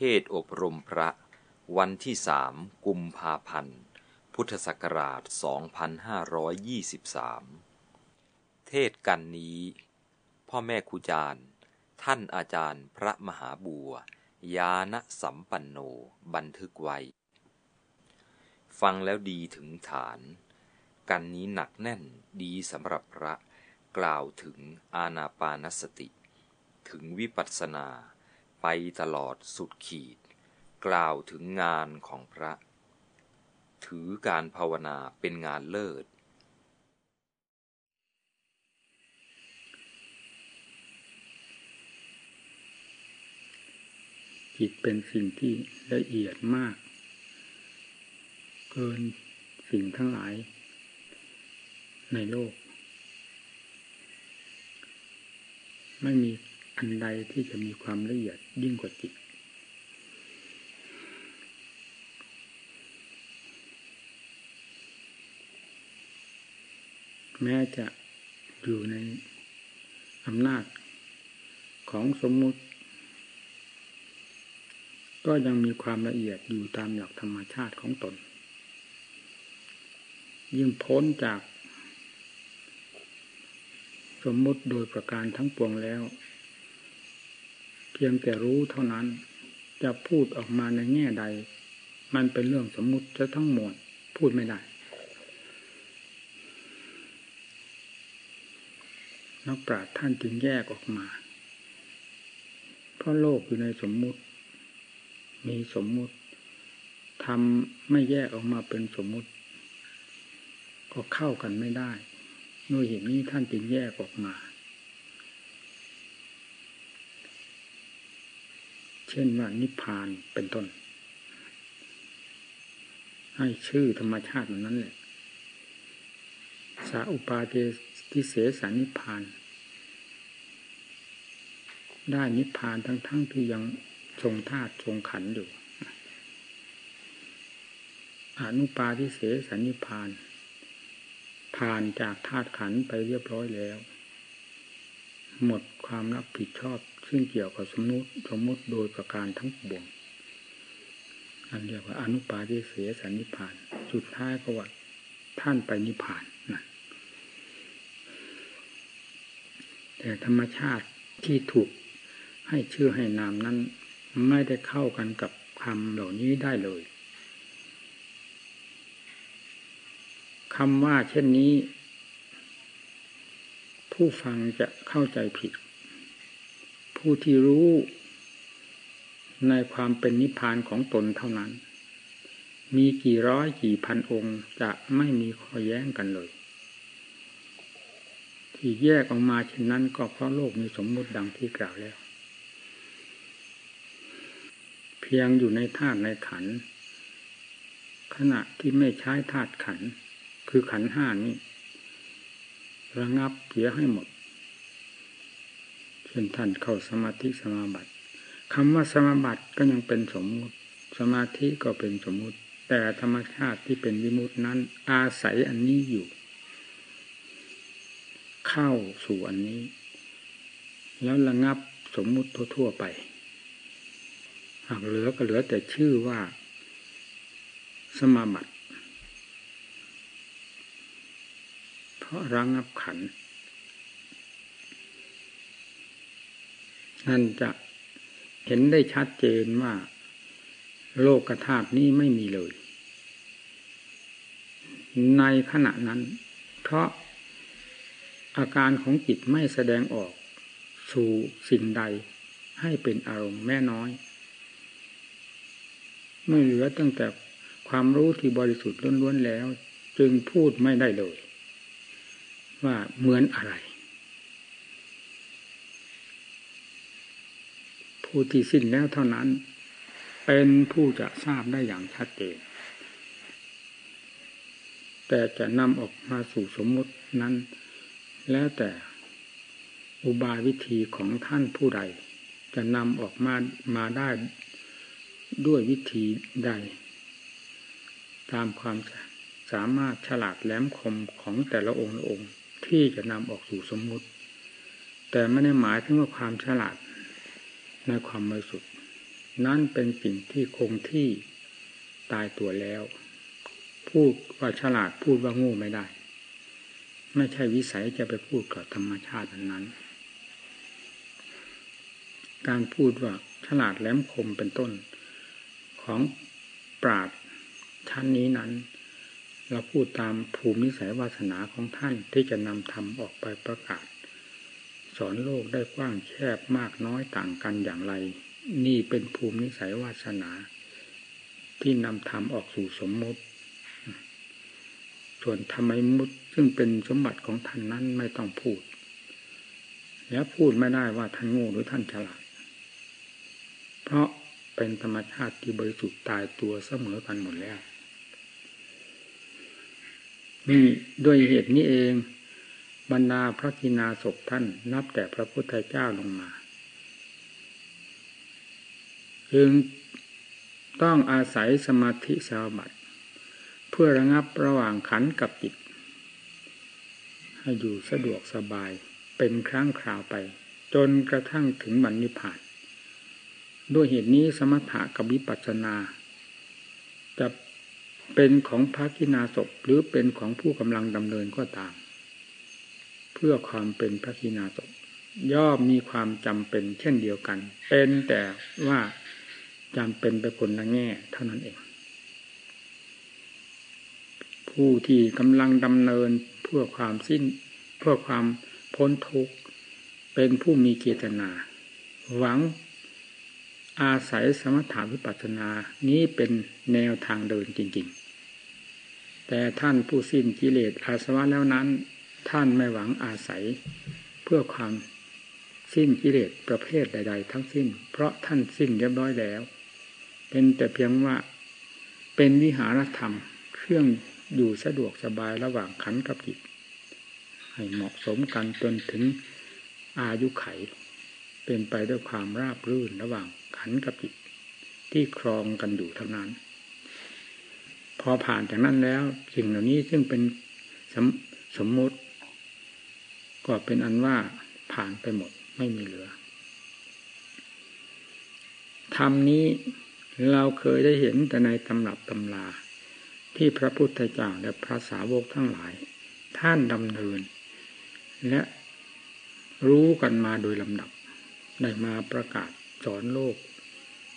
ทศอบรมพระ วันที่สามกุมภาพันธ์ พุทธศักราช 2523 เทศกันนี้ พ่อแม่ครูจารย์ ท่านอาจารย์พระมหาบัว ยานสัมปันโน บันทึกไว้ ฟังแล้วดีถึงฐาน กันนี้หนักแน่นดีสำหรับพระ กล่าวถึงอาณาปานสติ ถึงวิปัสสนา ไปตลอดสุดขีด กล่าวถึงงานของพระ ถือการภาวนาเป็นงานเลิศ จิตเป็นสิ่งที่ละเอียดมาก เกินสิ่งทั้งหลายในโลก ไม่มี อันใดที่จะมีความละเอียดยิ่งกว่าจิต แม้จะอยู่ในอำนาจของสมมุติ ก็ยังมีความละเอียดอยู่ตามหลักธรรมชาติของตน ยิ่งพ้นจากสมมุติโดยประการทั้งปวงแล้ว พียงแต่รู้เท่านั้น จะพูดออกมาในแง่ใด มันเป็นเรื่องสมมุติจะทั้งหมด พูดไม่ได้ นักปราชญ์ท่านจึงแยกออกมา เพราะโลกอยู่ในสมมุติ มีสมมุติทำไม่แยกออกมาเป็นสมมุติ ก็เข้ากันไม่ได้ด้วยเหตุนี้ท่านจึงแยกออกมา เช่นว่านิพพานเป็นต้น ให้ชื่อธรรมชาตินั้นแหละสาอุปาเทติเสสานิพพาน ได้นิพพานทั้งๆทที่ยังทรงธาตุทรงขันอยู่อนุปาทิเสสานิพพาน ผ่านจากธาตุขันไปเรียบร้อยแล้ว หมดความรับผิดชอบ ซึ่งเกี่ยวกับสมมติสมมติโดยประการทั้งปวงอันเรียกว่าอนุปาทิเสสนิพาน สุดท้ายก็ว่าท่านไปนิพพานนะแต่ธรรมชาติที่ถูกให้ชื่อให้นามนั้น ไม่ได้เข้ากันกับคำเหล่านี้ได้เลยคำว่าเช่นนี้ ผู้ฟังจะเข้าใจผิด ผู้ที่รู้ในความเป็นนิพพานของตนเท่านั้น มีกี่ร้อยกี่พันองค์จะไม่มีข้อแย้งกันเลย ที่แยกออกมาเช่นนั้นก็เพราะโลกมีสมมุติดังที่กล่าวแล้ว เพียงอยู่ในธาตุในขัน ขณะที่ไม่ใช้ธาตุขัน คือขันห้านี้ระงับเสียให้หมด เช่นท่านเข้าสมาธิสมาบัติคำว่าสมาบัติก็ยังเป็นสมมุติ สมาธิก็เป็นสมมุติ แต่ธรรมชาติที่เป็นวิมุตินั้น อาศัยอันนี้อยู่ เข้าสู่อันนี้ แล้วระงับสมมุติทั่วๆไปหากเหลือก็เหลือแต่ชื่อว่า สมาบัติ เพราะระงับขัน นั่นจะเห็นได้ชัดเจนว่า โลกธาตุนี้ไม่มีเลย ในขณะนั้น เพราะอาการของจิตไม่แสดงออกสู่สิ่งใดให้เป็นอารมณ์แม่น้อย ไม่เหลือตั้งแต่ความรู้ที่บริสุทธิ์ล้วนๆแล้ว จึงพูดไม่ได้เลย ว่าเหมือนอะไร ผู้ที่สิ้นแล้วเท่านั้น เป็นผู้จะทราบได้อย่างชัดเจน แต่จะนำออกมาสู่สมมตินั้น แล้วแต่อุบายวิธีของท่านผู้ใด จะนำออกมามาได้ด้วยวิธีใด ตามความสามารถฉลาดแหลมคมของแต่ละองค์องค์ที่จะนำออกสู่สมมุติ แต่ไม่ได้หมายถึงว่าความฉลาด ในความบริสุทธิ์นั่นเป็นสิ่งที่คงที่ตายตัวแล้ว พูดว่าฉลาดพูดว่างูไม่ได้ ไม่ใช่วิสัยจะไปพูดกับธรรมชาตินั้น การพูดว่าฉลาดแหลมคมเป็นต้น ของปราดชั้นนี้นั้นเราพูดตามภูมินิสัยวาสนาของท่านที่จะนำธรรมออกไปประกาศ สอนโลกได้กว้างแคบมากน้อยต่างกันอย่างไร นี่เป็นภูมินิสัยวาสนา ที่นำธรรมออกสู่สมมติ ส่วนธรรมมุติซึ่งเป็นสมบัติของท่านนั้นไม่ต้องพูด แล้วพูดไม่ได้ว่าท่านโง่หรือท่านฉลาด เพราะเป็นธรรมชาติที่บริสุทธิ์ตายตัวเสมอกันหมดแล้วนี่ด้วยเหตุนี้เอง บรรดาพระกินาศพท่านนับแต่พระพุทธเจ้าลงมาจึงต้องอาศัยสมาธิสาบัติเพื่อระงับระหว่างขันกับจิตให้อยู่สะดวกสบายเป็นครั้งคราวไป จนกระทั่งถึงบรรนิพพาน ด้วยเหตุนี้สมถะกับวิปัสสนา จะเป็นของพระกินาศพหรือเป็นของผู้กำลังดำเนินก็ตาม พื่อความเป็นพระกินาศพย่อมมีความจำเป็นเช่นเดียวกัน เป็นแต่ว่าจำเป็นไปคนละแง่เท่านั้นเอง ผู้ที่กำลังดำเนินเพื่อความสิ้นเพื่อความพ้นทุกข์เป็นผู้มีเจตนา หวังอาศัยสมถาวิปัสสนานี้เป็นแนวทางเดินจริง ๆ แต่ท่านผู้สิ้นกิเลสอาสวะแล้วนั้น ท่านไม่หวังอาศัยเพื่อความสิ้นกิเลสประเภทใด ๆ ทั้งสิ้น เพราะท่านสิ้นเรียบร้อยแล้ว เป็นแต่เพียงว่าเป็นวิหารธรรม เครื่องอยู่สะดวกสบายระหว่างขันกับจิต ให้เหมาะสมกันจนถึงอายุไข เป็นไปด้วยความราบรื่นระหว่างขันกับจิต ที่ครองกันอยู่เท่านั้น พอผ่านจากนั้นแล้วสิ่งเหล่านี้ซึ่งเป็นสมสมมติ ก็เป็นอันว่าผ่านไปหมดไม่มีเหลือธรรมนี้เราเคยได้เห็นแต่ในตำรับตำลาที่พระพุทธเจ้าและพระสาวกทั้งหลาย ท่านดำเนิน และรู้กันมาโดยลำดับได้มาประกาศสอนโลก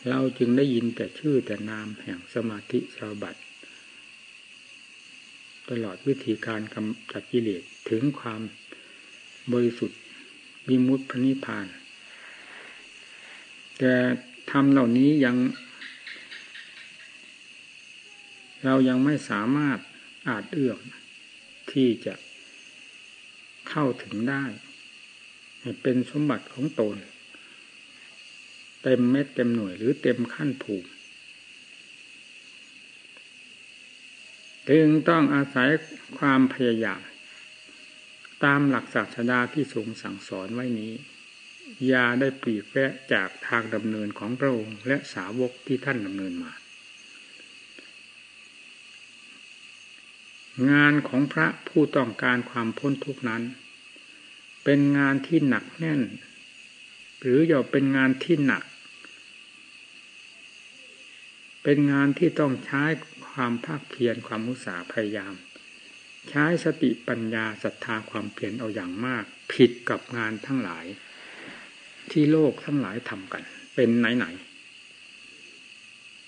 เราจึงได้ยินแต่ชื่อแต่นามแห่งสมาธิสาบัติตลอดวิธีการกำจัดกิเลสถึงความ บริสุทธิ์วิมุตติพนิพาน แต่ทำเหล่านี้ยัง เรายังไม่สามารถอาจเอื้อมที่จะเข้าถึงได้ เป็นสมบัติของตน เต็มเม็ดเต็มหน่วยหรือเต็มขั้นภูมิจึงต้องอาศัยความพยายาม ตามหลักศาสดาที่ทรงสั่งสอนไว้นี้ยาได้ปลีกแวะจากทางดำเนินของพระองค์และสาวกที่ท่านดำเนินมา งานของพระผู้ต้องการความพ้นทุกนั้น เป็นงานที่หนักแน่น หรืออย่าเป็นงานที่หนัก เป็นงานที่ต้องใช้ความภาคเพียรความมุสาพยายาม ใช้สติปัญญาศรัทธาความเพียรเอาอย่างมาก ผิดกับงานทั้งหลาย ที่โลกทั้งหลายทำกัน เป็นไหนๆ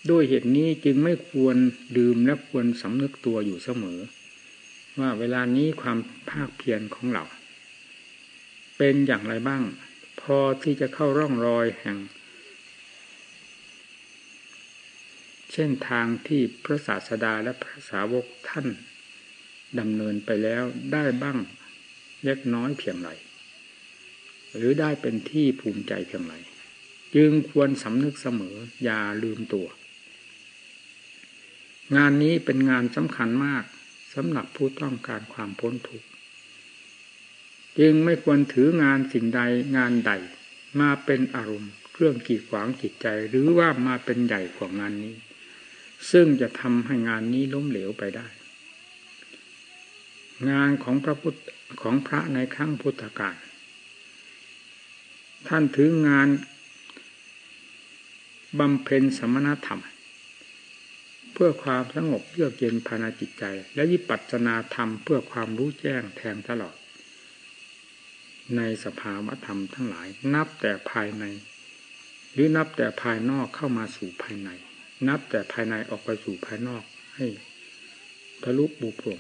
ด้วยเหตุนี้จึงไม่ควรดื่มและควรสำนึกตัวอยู่เสมอ ว่าเวลานี้ความภาคเพียรของเรา เป็นอย่างไรบ้าง พอที่จะเข้าร่องรอยแห่ง เช่นทางที่พระศาสดาและพระสาวกท่าน ดำเนินไปแล้วได้บ้างเล็กน้อยเพียงไรหรือได้เป็นที่ภูมิใจเพียงไรจึงควรสำนึกเสมออย่าลืมตัว งานนี้เป็นงานสำคัญมากสำหรับผู้ต้องการความพ้นทุกข์จึงไม่ควรถืองานสิ่งใดงานใด มาเป็นอารมณ์ เครื่องกีดขวางจิตใจหรือว่ามาเป็นใหญ่กว่างานนี้ ซึ่งจะทำให้งานนี้ล้มเหลวไปได้ งานของพระพุทธของพระในครั้งพุทธกาลท่านถืองานบำเพ็ญสมณธรรม เพื่อความสงบเยือกเย็นภายในจิตใจ และวิปัสสนาธรรมเพื่อความรู้แจ้งแทงตลอด ในสภาวธรรมทั้งหลาย นับแต่ภายใน หรือนับแต่ภายนอกเข้ามาสู่ภายใน นับแต่ภายในออกไปสู่ภายนอกให้ทะลุบุโปร่ง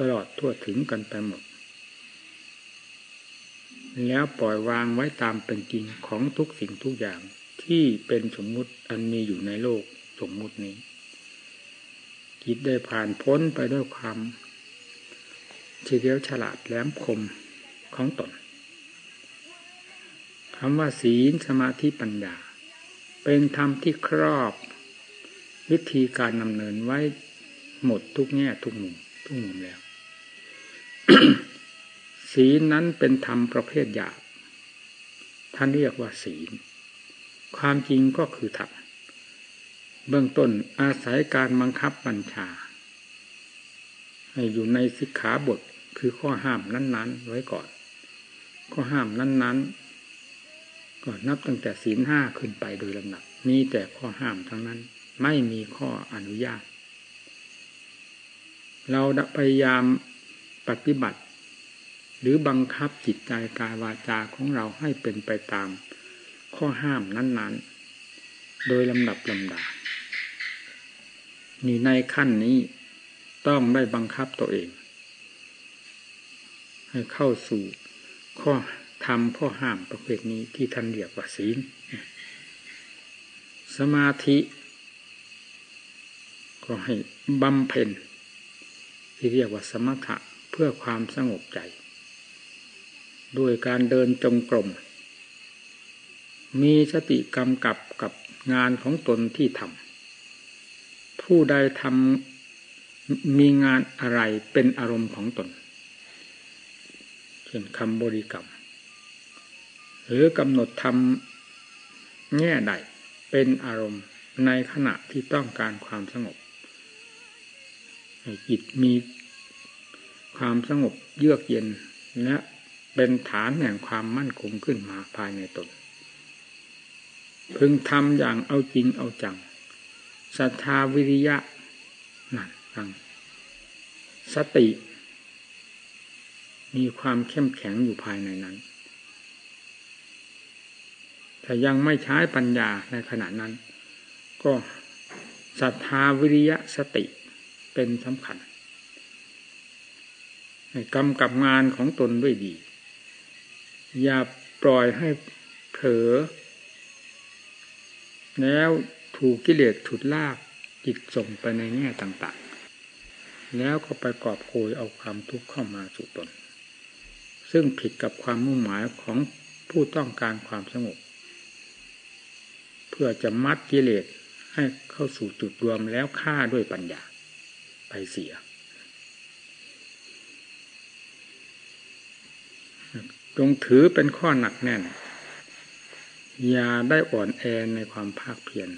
ตลอดทั่วถึงกันไปหมด แล้วปล่อยวางไว้ตามเป็นจริงของทุกสิ่งทุกอย่างที่เป็นสมมุติอันมีอยู่ในโลกสมมุตินี้จิตได้ผ่านพ้นไปด้วยความเฉลียวฉลาดแหลมคมของตนคำว่าศีลสมาธิปัญญา เป็นธรรมที่ครอบ วิธีการดำเนินไว้หมดทุกแง่ทุกมุมทุกมุมแล้ว ศีลนั้นเป็นธรรมประเภทหยาบท่านเรียกว่าศีล ความจริงก็คือธรรมเบื้องต้นอาศัยการบังคับบัญชา ให้อยู่ในสิกขาบทคือข้อห้ามนั้น ๆ ไว้ก่อน ข้อห้ามนั้น ๆ ก็นับตั้งแต่ศีลห้าขึ้นไปโดยลำดับมีแต่ข้อห้ามทั้งนั้น ไม่มีข้ออนุญาต เราพยายาม ปฏิบัติ หรือบังคับจิตใจกายวาจาของเราให้เป็นไปตาม ข้อห้ามนั้น ๆ โดยลำดับลำดานี่ในขั้นนี้ต้องได้บังคับตัวเอง ให้เข้าสู่ข้อทำข้อห้ามประเภทนี้ที่ท่านเรียกว่าศีล สมาธิ ก็ให้บำเพ็ญที่เรียกว่าสมถะ เพื่อความสงบใจ ด้วยการเดินจงกรม มีสติกำกับกับงานของตนที่ทำผู้ใดทำมีงานอะไรเป็นอารมณ์ของตน เช่นคำบริกรรม หรือกำหนดทำแง่ใดเป็นอารมณ์ในขณะที่ต้องการความสงบจิตมี ความสงบเยือกเย็นและเป็นฐานแห่งความมั่นคงขึ้นมาภายในตน พึงทำอย่างเอาจริงเอาจังศรัทธาวิริยะนั่นฟังสติ มีความเข้มแข็งอยู่ภายในนั้นถ้ายังไม่ใช้ปัญญาในขณะนั้น ก็ศรัทธาวิริยะสติเป็นสำคัญ กำกับงานของตนด้วยดี อย่าปล่อยให้เผลอ แล้วถูกกิเลสถุดลากจิตส่งไปในแง่ต่างๆ แล้วก็ไปกอบโกยเอาความทุกข์เข้ามาสู่ตน ซึ่งผิดกับความมุ่งหมายของผู้ต้องการความสงบ เพื่อจะมัดกิเลสให้เข้าสู่จุดรวมแล้วฆ่าด้วยปัญญาไปเสีย จงถือเป็นข้อหนักแน่น อย่าได้อ่อนแอในความภาคเพียร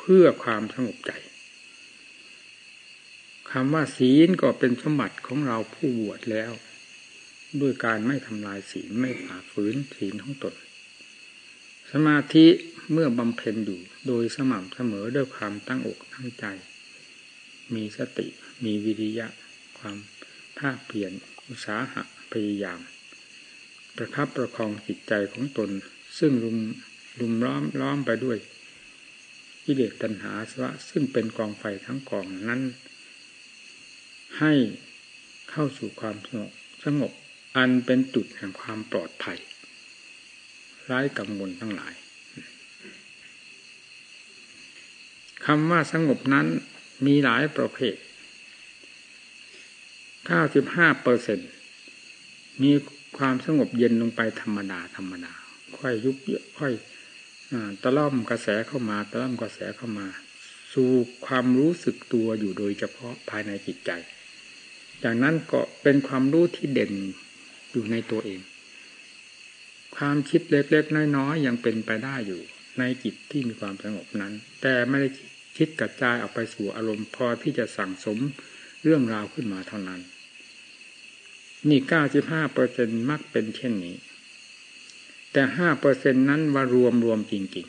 เพื่อความสงบใจคำว่าศีลก็เป็นสมบัติของเราผู้บวชแล้ว ด้วยการไม่ทำลายศีลไม่ฝ่าฝืนศีลของตน สมาธิเมื่อบำเพ็ญอยู่โดยสม่ำเสมอด้วยความตั้งอกตั้งใจ มีสติมีวิริยะ ความภาคเพียรอุตสาหะพยายาม ประคับประคองจิตใจของตน ซึ่งรุมรุมล้อมล้อมไปด้วยกิเลสตัณหาสวะซึ่งเป็นกองไฟทั้งกองนั้น ให้เข้าสู่ความสงบสงบอันเป็นจุดแห่งความปลอดภัยไร้กังวลทั้งหลายคำว่าสงบนั้นมีหลายประเภทเก้าสิบห้าเปอร์เซ็นมี ความสงบเย็นลงไปธรรมดาธรรมดา ค่อยยุบเยอะค่อยตะล่อมกระแสเข้ามาตะล่อมกระแสเข้ามา สู่ความรู้สึกตัวอยู่โดยเฉพาะภายในจิตใจ จากนั้นก็เป็นความรู้ที่เด่นอยู่ในตัวเอง ความคิดเล็กๆน้อยๆยังเป็นไปได้อยู่ ในจิตที่มีความสงบนั้น แต่ไม่ได้คิดกระจายออกไปสู่อารมณ์พอที่จะสั่งสมเรื่องราวขึ้นมาเท่านั้น นี่เก้าสิบห้าเปอร์เซ็นมักเป็นเช่นนี้ แต่ห้าเปอร์เซ็นนั้นว่ารวมรวมจริง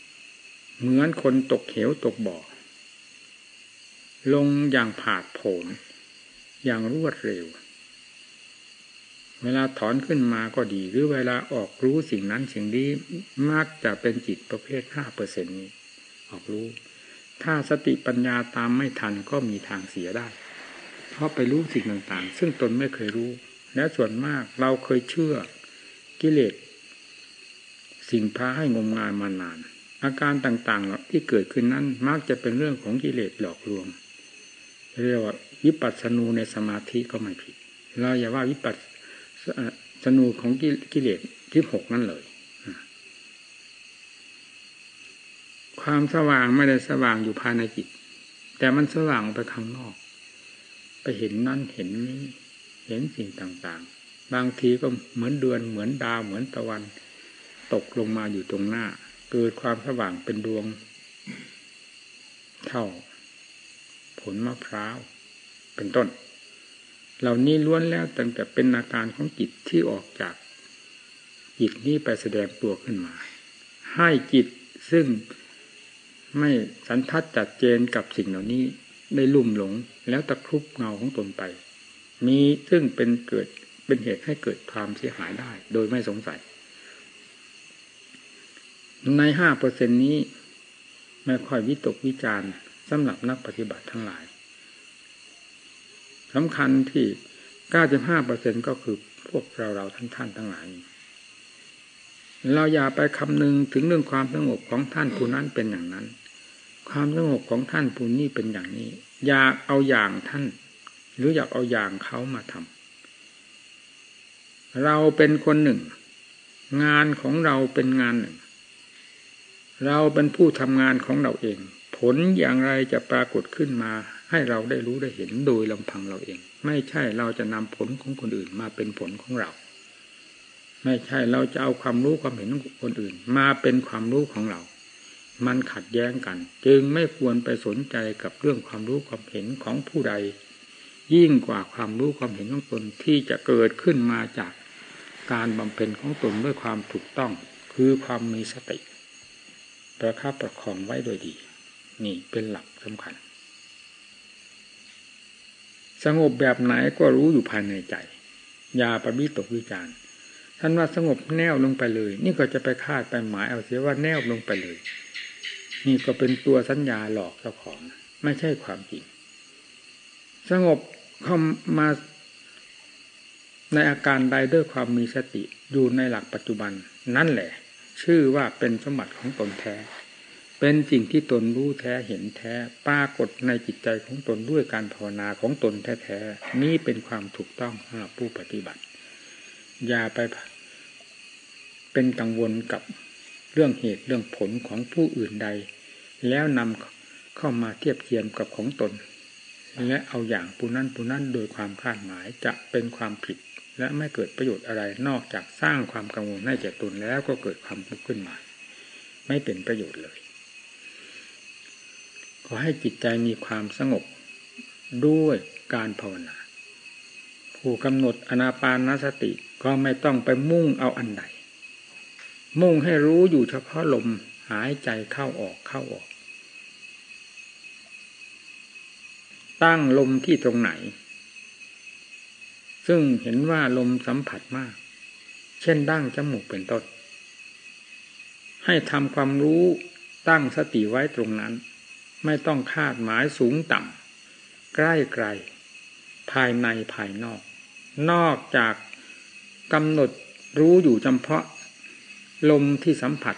ๆ เหมือนคนตกเหวตกบ่อ ลงอย่างผาดโผนอย่างรวดเร็ว เวลาถอนขึ้นมาก็ดี หรือเวลาออกรู้สิ่งนั้นสิ่งนี้มักจะเป็นจิตประเภทห้าเปอร์เซ็นนี้ ออกรู้ ถ้าสติปัญญาตามไม่ทันก็มีทางเสียได้ เพราะไปรู้สิ่งต่างๆ ซึ่งตนไม่เคยรู้ และส่วนมากเราเคยเชื่อกิเลสสิ่งพาให้งมงายมานาน อาการต่างๆที่เกิดขึ้นนั้นมักจะเป็นเรื่องของกิเลสหลอกลวง เรียกว่าวิปัสสนูในสมาธิก็ไม่ผิด เราอย่าว่าวิปัสสนูของกิเลสที่หกนั่นเลย ความสว่างไม่ได้สว่างอยู่ภายในจิต แต่มันสว่างไปข้างนอก ไปเห็นนั่นเห็นนี้เห็นสิ่งต่างๆ บางทีก็เหมือนเดือนเหมือนดาวเหมือนตะวัน ตกลงมาอยู่ตรงหน้า เกิดความสว่างเป็นดวง เท่า ผลมะพร้าว เป็นต้น เหล่านี้ล้วนแล้วตั้งแต่เป็นอาการของจิตที่ออกจาก จิตนี้ไปแสดงตัวขึ้นมา ให้จิตซึ่งไม่สันทัดจัดเจนกับสิ่งเหล่านี้ ได้ลุ่มหลงแล้วตะครุบเงาของตนไป มีซึ่งเป็นเกิดเป็นเหตุให้เกิดความเสียหายได้ โดยไม่สงสัย ในห้าเปอร์เซ็นนี้ ไม่ค่อยวิตกวิจารณ์สำหรับนักปฏิบัติทั้งหลายสำคัญที่เก้าสิบห้าเปอร์เซ็นก็คือพวกเราเราท่านท่านทั้งหลายเราอย่าไปคำนึงถึงเรื่องความสงบของท่านผู้นั้นเป็นอย่างนั้น ความสงบของท่านผู้นี้เป็นอย่างนี้ อยากเอาอย่างท่าน หรืออยากเอาอย่างเขามาทำเราเป็นคนหนึ่ง งานของเราเป็นงานหนึ่ง เราเป็นผู้ทำงานของเราเอง ผลอย่างไรจะปรากฏขึ้นมา ให้เราได้รู้ได้เห็นโดยลำพังเราเอง ไม่ใช่เราจะนำผลของคนอื่นมาเป็นผลของเรา ไม่ใช่เราจะเอาความรู้ความเห็นของคนอื่น มาเป็นความรู้ของเรา มันขัดแย้งกัน จึงไม่ควรไปสนใจกับเรื่องความรู้ความเห็นของผู้ใด ยิ่งกว่าความรู้ความเห็นของตนที่จะเกิดขึ้นมาจากการบำเพ็ญของตนด้วยความถูกต้อง คือความมีสติ ประคับประคองไว้โดยดี นี่เป็นหลักสำคัญ สงบแบบไหนก็รู้อยู่ภายในใจอย่าประบิตกวิจารท่านว่าสงบแนวลงไปเลย นี่ก็จะไปคาดไปหมายเอาเสียว่าแนวลงไปเลย นี่ก็เป็นตัวสัญญาหลอกเจ้าของ ไม่ใช่ความจริง สงบเข้ามาในอาการใดด้วยความมีสติอยู่ในหลักปัจจุบัน นั่นแหละ ชื่อว่าเป็นสมบัติของตนแท้ เป็นสิ่งที่ตนรู้แท้เห็นแท้ปรากฏในจิตใจของตนด้วยการภาวนาของตนแท้ๆนี่เป็นความถูกต้องสำหรับผู้ปฏิบัติ อย่าไปเป็นกังวลกับ เรื่องเหตุเรื่องผลของผู้อื่นใด แล้วนำเข้ามาเทียบเทียมกับของตน และเอาอย่างผู้นั้นผู้นั้นโดยความคาดหมายจะเป็นความผิด และไม่เกิดประโยชน์อะไรนอกจากสร้างความกังวลให้แก่ตนแล้วก็เกิดความทุกข์ขึ้นมา ไม่เป็นประโยชน์เลย ขอให้จิตใจมีความสงบด้วยการภาวนา ผู้กำหนดอนาปานสติก็ไม่ต้องไปมุ่งเอาอันใด มุ่งให้รู้อยู่เฉพาะลมหายใจเข้าออกเข้าออก ตั้งลมที่ตรงไหน ซึ่งเห็นว่าลมสัมผัสมาก เช่นดั้งจมูกเป็นต้น ให้ทำความรู้ตั้งสติไว้ตรงนั้น ไม่ต้องคาดหมายสูงต่ำใกล้ไกล ภายในภายนอก นอกจากกำหนดรู้อยู่จำเพาะ ลมที่สัมผัส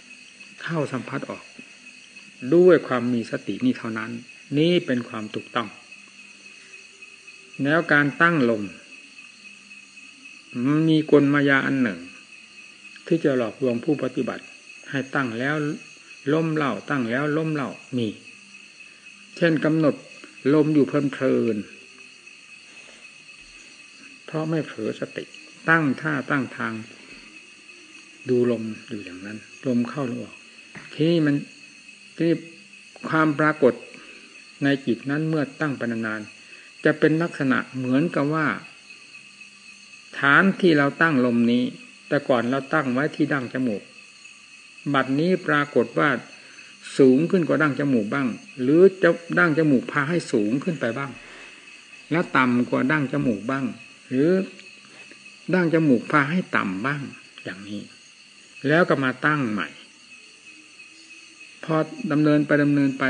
เข้าสัมผัสออก ด้วยความมีสตินี้เท่านั้น นี่เป็นความถูกต้อง แล้วการตั้งลมมีกลมายาอันหนึ่ง ที่จะหลอกลวงผู้ปฏิบัติ ให้ตั้งแล้วล้มเล่าตั้งแล้วล้มเล่ามี เช่นกำหนดลมอยู่เพลินเพลินเพราะไม่เผลอสติ ตั้งท่าตั้งทาง ดูลมอยู่อย่างนั้น ลมเข้าลมออกทีนี้มันที่ความปรากฏในจิตนั้นเมื่อตั้งปนานๆจะเป็นลักษณะเหมือนกับว่า ฐานที่เราตั้งลมนี้ แต่ก่อนเราตั้งไว้ที่ดั้งจมูก บัดนี้ปรากฏว่าสูงขึ้นกว่าดั้งจมูกบ้าง หรือจะดั้งจมูกพาให้สูงขึ้นไปบ้าง แล้วต่ำกว่าดั้งจมูกบ้าง หรือดั้งจมูกพาให้ต่ำบ้างอย่างนี้ แล้วก็มาตั้งใหม่ พอดำเนินไปดำเนินไป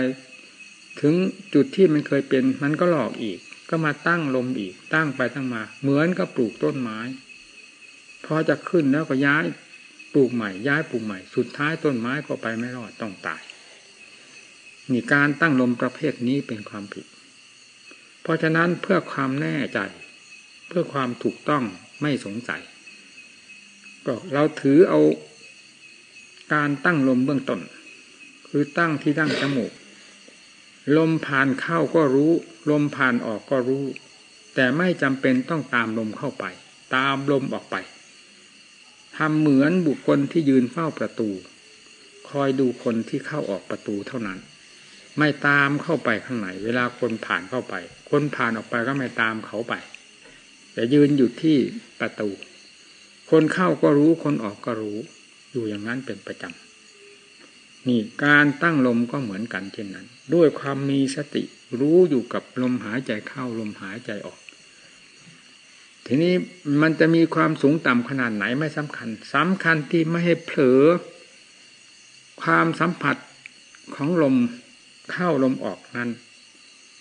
ถึงจุดที่มันเคยเป็น มันก็หลอกอีก ก็มาตั้งลมอีก ตั้งไปตั้งมา เหมือนกับปลูกต้นไม้ พอจะขึ้นแล้วก็ย้ายปลูกใหม่ ย้ายปลูกใหม่ สุดท้ายต้นไม้ก็ไปไม่รอดต้องตายนี่การตั้งลมประเภทนี้เป็นความผิด เพราะฉะนั้นเพื่อความแน่ใจ เพื่อความถูกต้องไม่สงสัยก็เราถือเอา การตั้งลมเบื้องต้น คือตั้งที่ดั้งจมูก ลมผ่านเข้าก็รู้ ลมผ่านออกก็รู้ แต่ไม่จำเป็นต้องตามลมเข้าไป ตามลมออกไปทำเหมือนบุคคลที่ยืนเฝ้าประตู คอยดูคนที่เข้าออกประตูเท่านั้น ไม่ตามเข้าไปข้างในเวลาคนผ่านเข้าไป คนผ่านออกไปก็ไม่ตามเขาไป แต่ยืนอยู่ที่ประตู คนเข้าก็รู้คนออกก็รู้ อยู่อย่างนั้นเป็นประจำนี่การตั้งลมก็เหมือนกันเช่นนั้น ด้วยความมีสติรู้อยู่กับลมหายใจเข้าลมหายใจออก ทีนี้มันจะมีความสูงต่ำขนาดไหนไม่สำคัญสำคัญที่ไม่ให้เผลอ ความสัมผัสของลมเข้าลมออกนั้น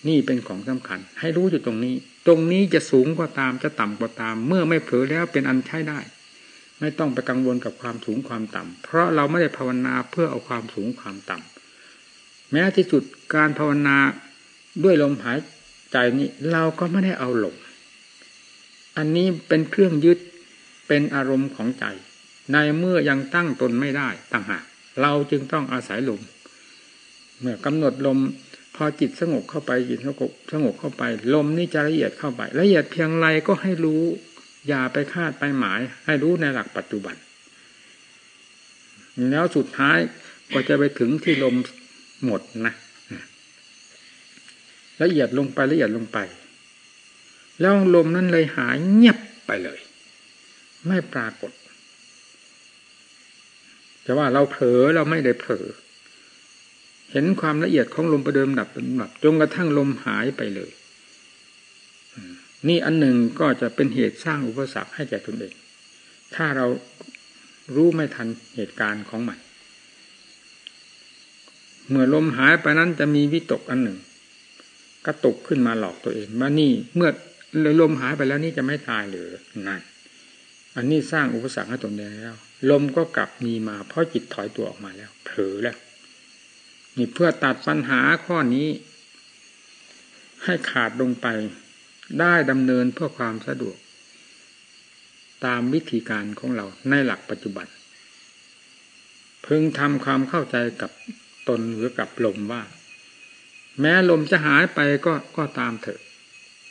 นี่เป็นของสำคัญ ให้รู้อยู่ตรงนี้ ตรงนี้จะสูงกว่าตามจะต่ำกว่าตาม เมื่อไม่เผลอแล้วเป็นอันใช้ได้ ไม่ต้องไปกังวลกับความสูงความต่ำเพราะเราไม่ได้ภาวนาเพื่อเอาความสูงความต่ำแม้ที่สุดการภาวนาด้วยลมหายใจนี้เราก็ไม่ได้เอาลมอันนี้เป็นเครื่องยึดเป็นอารมณ์ของใจ ในเมื่อยังตั้งตนไม่ได้ต่างหากเราจึงต้องอาศัยลมเมื่อกำหนดลมพอจิตสงบเข้าไปจิตสงบสงบเข้าไป ลมนี่จะละเอียดเข้าไป ละเอียดเพียงไรก็ให้รู้ อย่าไปคาดไปหมาย ให้รู้ในหลักปัจจุบัน แล้วสุดท้ายก็จะไปถึงที่ลมหมดนะละเอียดลงไปละเอียดลงไป แล้วลมนั้นเลยหายเงียบไปเลย ไม่ปรากฏจะว่าเราเผลอเราไม่ได้เผลอเห็นความละเอียดของลมประเดิมดับเป็นดับจนกระทั่งลมหายไปเลย นี่อันหนึ่งก็จะเป็นเหตุสร้างอุปสรรคให้แก่ตนเอง ถ้าเรารู้ไม่ทันเหตุการณ์ของมัน เมื่อลมหายไปนั้นจะมีวิตกอันหนึ่ง กระตุกขึ้นมาหลอกตัวเองว่านี่เมื่อลยลมหายไปแล้วนี่จะไม่ตายหรือนั่นอันนี้สร้างอุปสรรคให้ตนเองแล้ว ลมก็กลับมีมาเพราะจิตถอยตัวออกมาแล้ว เผลอแล้ว นี่เพื่อตัดปัญหาข้อนี้ ให้ขาดลงไป ได้ดำเนินเพื่อความสะดวก ตามวิธีการของเราในหลักปัจจุบัน พึงทำความเข้าใจกับตนหรือกับลมว่า แม้ลมจะหายไปก็ก็ตามเถอะ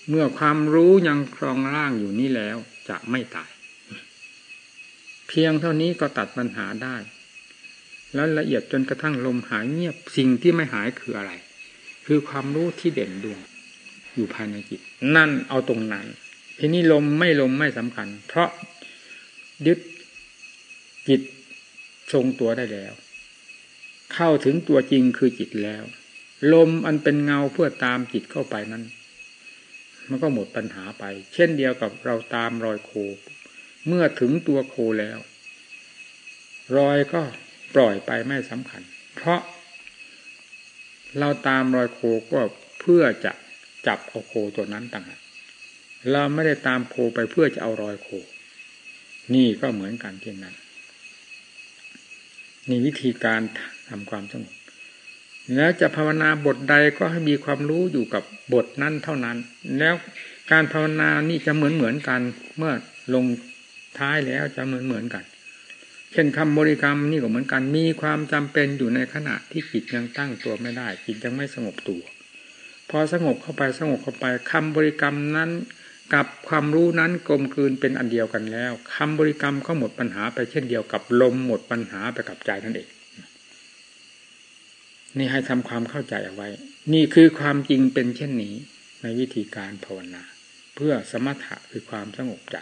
เมื่อความรู้ยังครองร่างอยู่นี้แล้วจะไม่ตาย เพียงเท่านี้ก็ตัดปัญหาได้ แล้วละเอียดจนกระทั่งลมหายเงียบสิ่งที่ไม่หายคืออะไร คือความรู้ที่เด่นดวง อยู่ภายในจิต นั่นเอาตรงนั้นทีนี้ลมไม่ลมไม่สำคัญ เพราะยึดจิตทรงตัวได้แล้ว เข้าถึงตัวจริงคือจิตแล้ว ลมอันเป็นเงาเพื่อตามจิตเข้าไปนั้น มันก็หมดปัญหาไป เช่นเดียวกับเราตามรอยโค เมื่อถึงตัวโคแล้ว รอยก็ปล่อยไปไม่สำคัญ เพราะเราตามรอยโคก็เพื่อจะ จับเอาโคตัวนั้นต่างหากเราไม่ได้ตามโคไปเพื่อจะเอารอยโค นี่ก็เหมือนกันเช่นนั้นนี่วิธีการทำความสงบแล้วจะภาวนาบทใดก็ให้มีความรู้อยู่กับบทนั้นเท่านั้น แล้วการภาวนานี่จะเหมือนเหมือนกัน เมื่อลงท้ายแล้วจะเหมือนเหมือนกัน เช่นคำบริกรรมนี่ก็เหมือนกัน มีความจำเป็นอยู่ในขณะที่จิตยังตั้งตัวไม่ได้จิตยังไม่สงบตัว พอสงบเข้าไปสงบเข้าไปคำบริกรรมนั้นกับความรู้นั้นกลมกลืนเป็นอันเดียวกันแล้วคำบริกรรมก็หมดปัญหาไปเช่นเดียวกับลมหมดปัญหาไปกับใจนั่นเอง นี่ให้ทำความเข้าใจเอาไว้ นี่คือความจริงเป็นเช่นนี้ในวิธีการภาวนา เพื่อสมถะคือความสงบใจ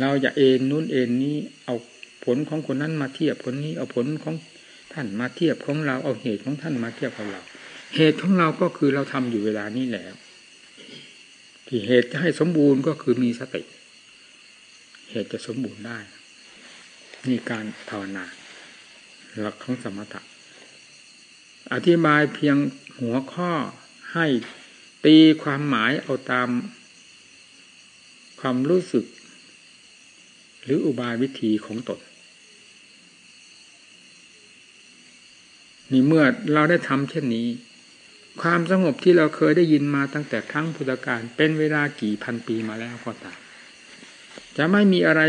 เราอย่าเอ็นนู้นเอ็นนี้เอาผลของคนนั้นมาเทียบคนนี้เอาผลของท่านมาเทียบของเราเอาเหตุของท่านมาเทียบกับเรา เหตุของเราก็คือเราทำอยู่เวลานี้แล้ว ที่เหตุจะให้สมบูรณ์ก็คือมีสติ เหตุจะสมบูรณ์ได้ นี่การภาวนาหลักของสมถะ อธิบายเพียงหัวข้อให้ตีความหมายเอาตามความรู้สึก หรืออุบายวิธีของตนนี่เมื่อเราได้ทำเช่นนี้ ความสงบที่เราเคยได้ยินมาตั้งแต่ครั้งพุทธกาลเป็นเวลากี่พันปีมาแล้วก็ตามจะไม่มีอะไร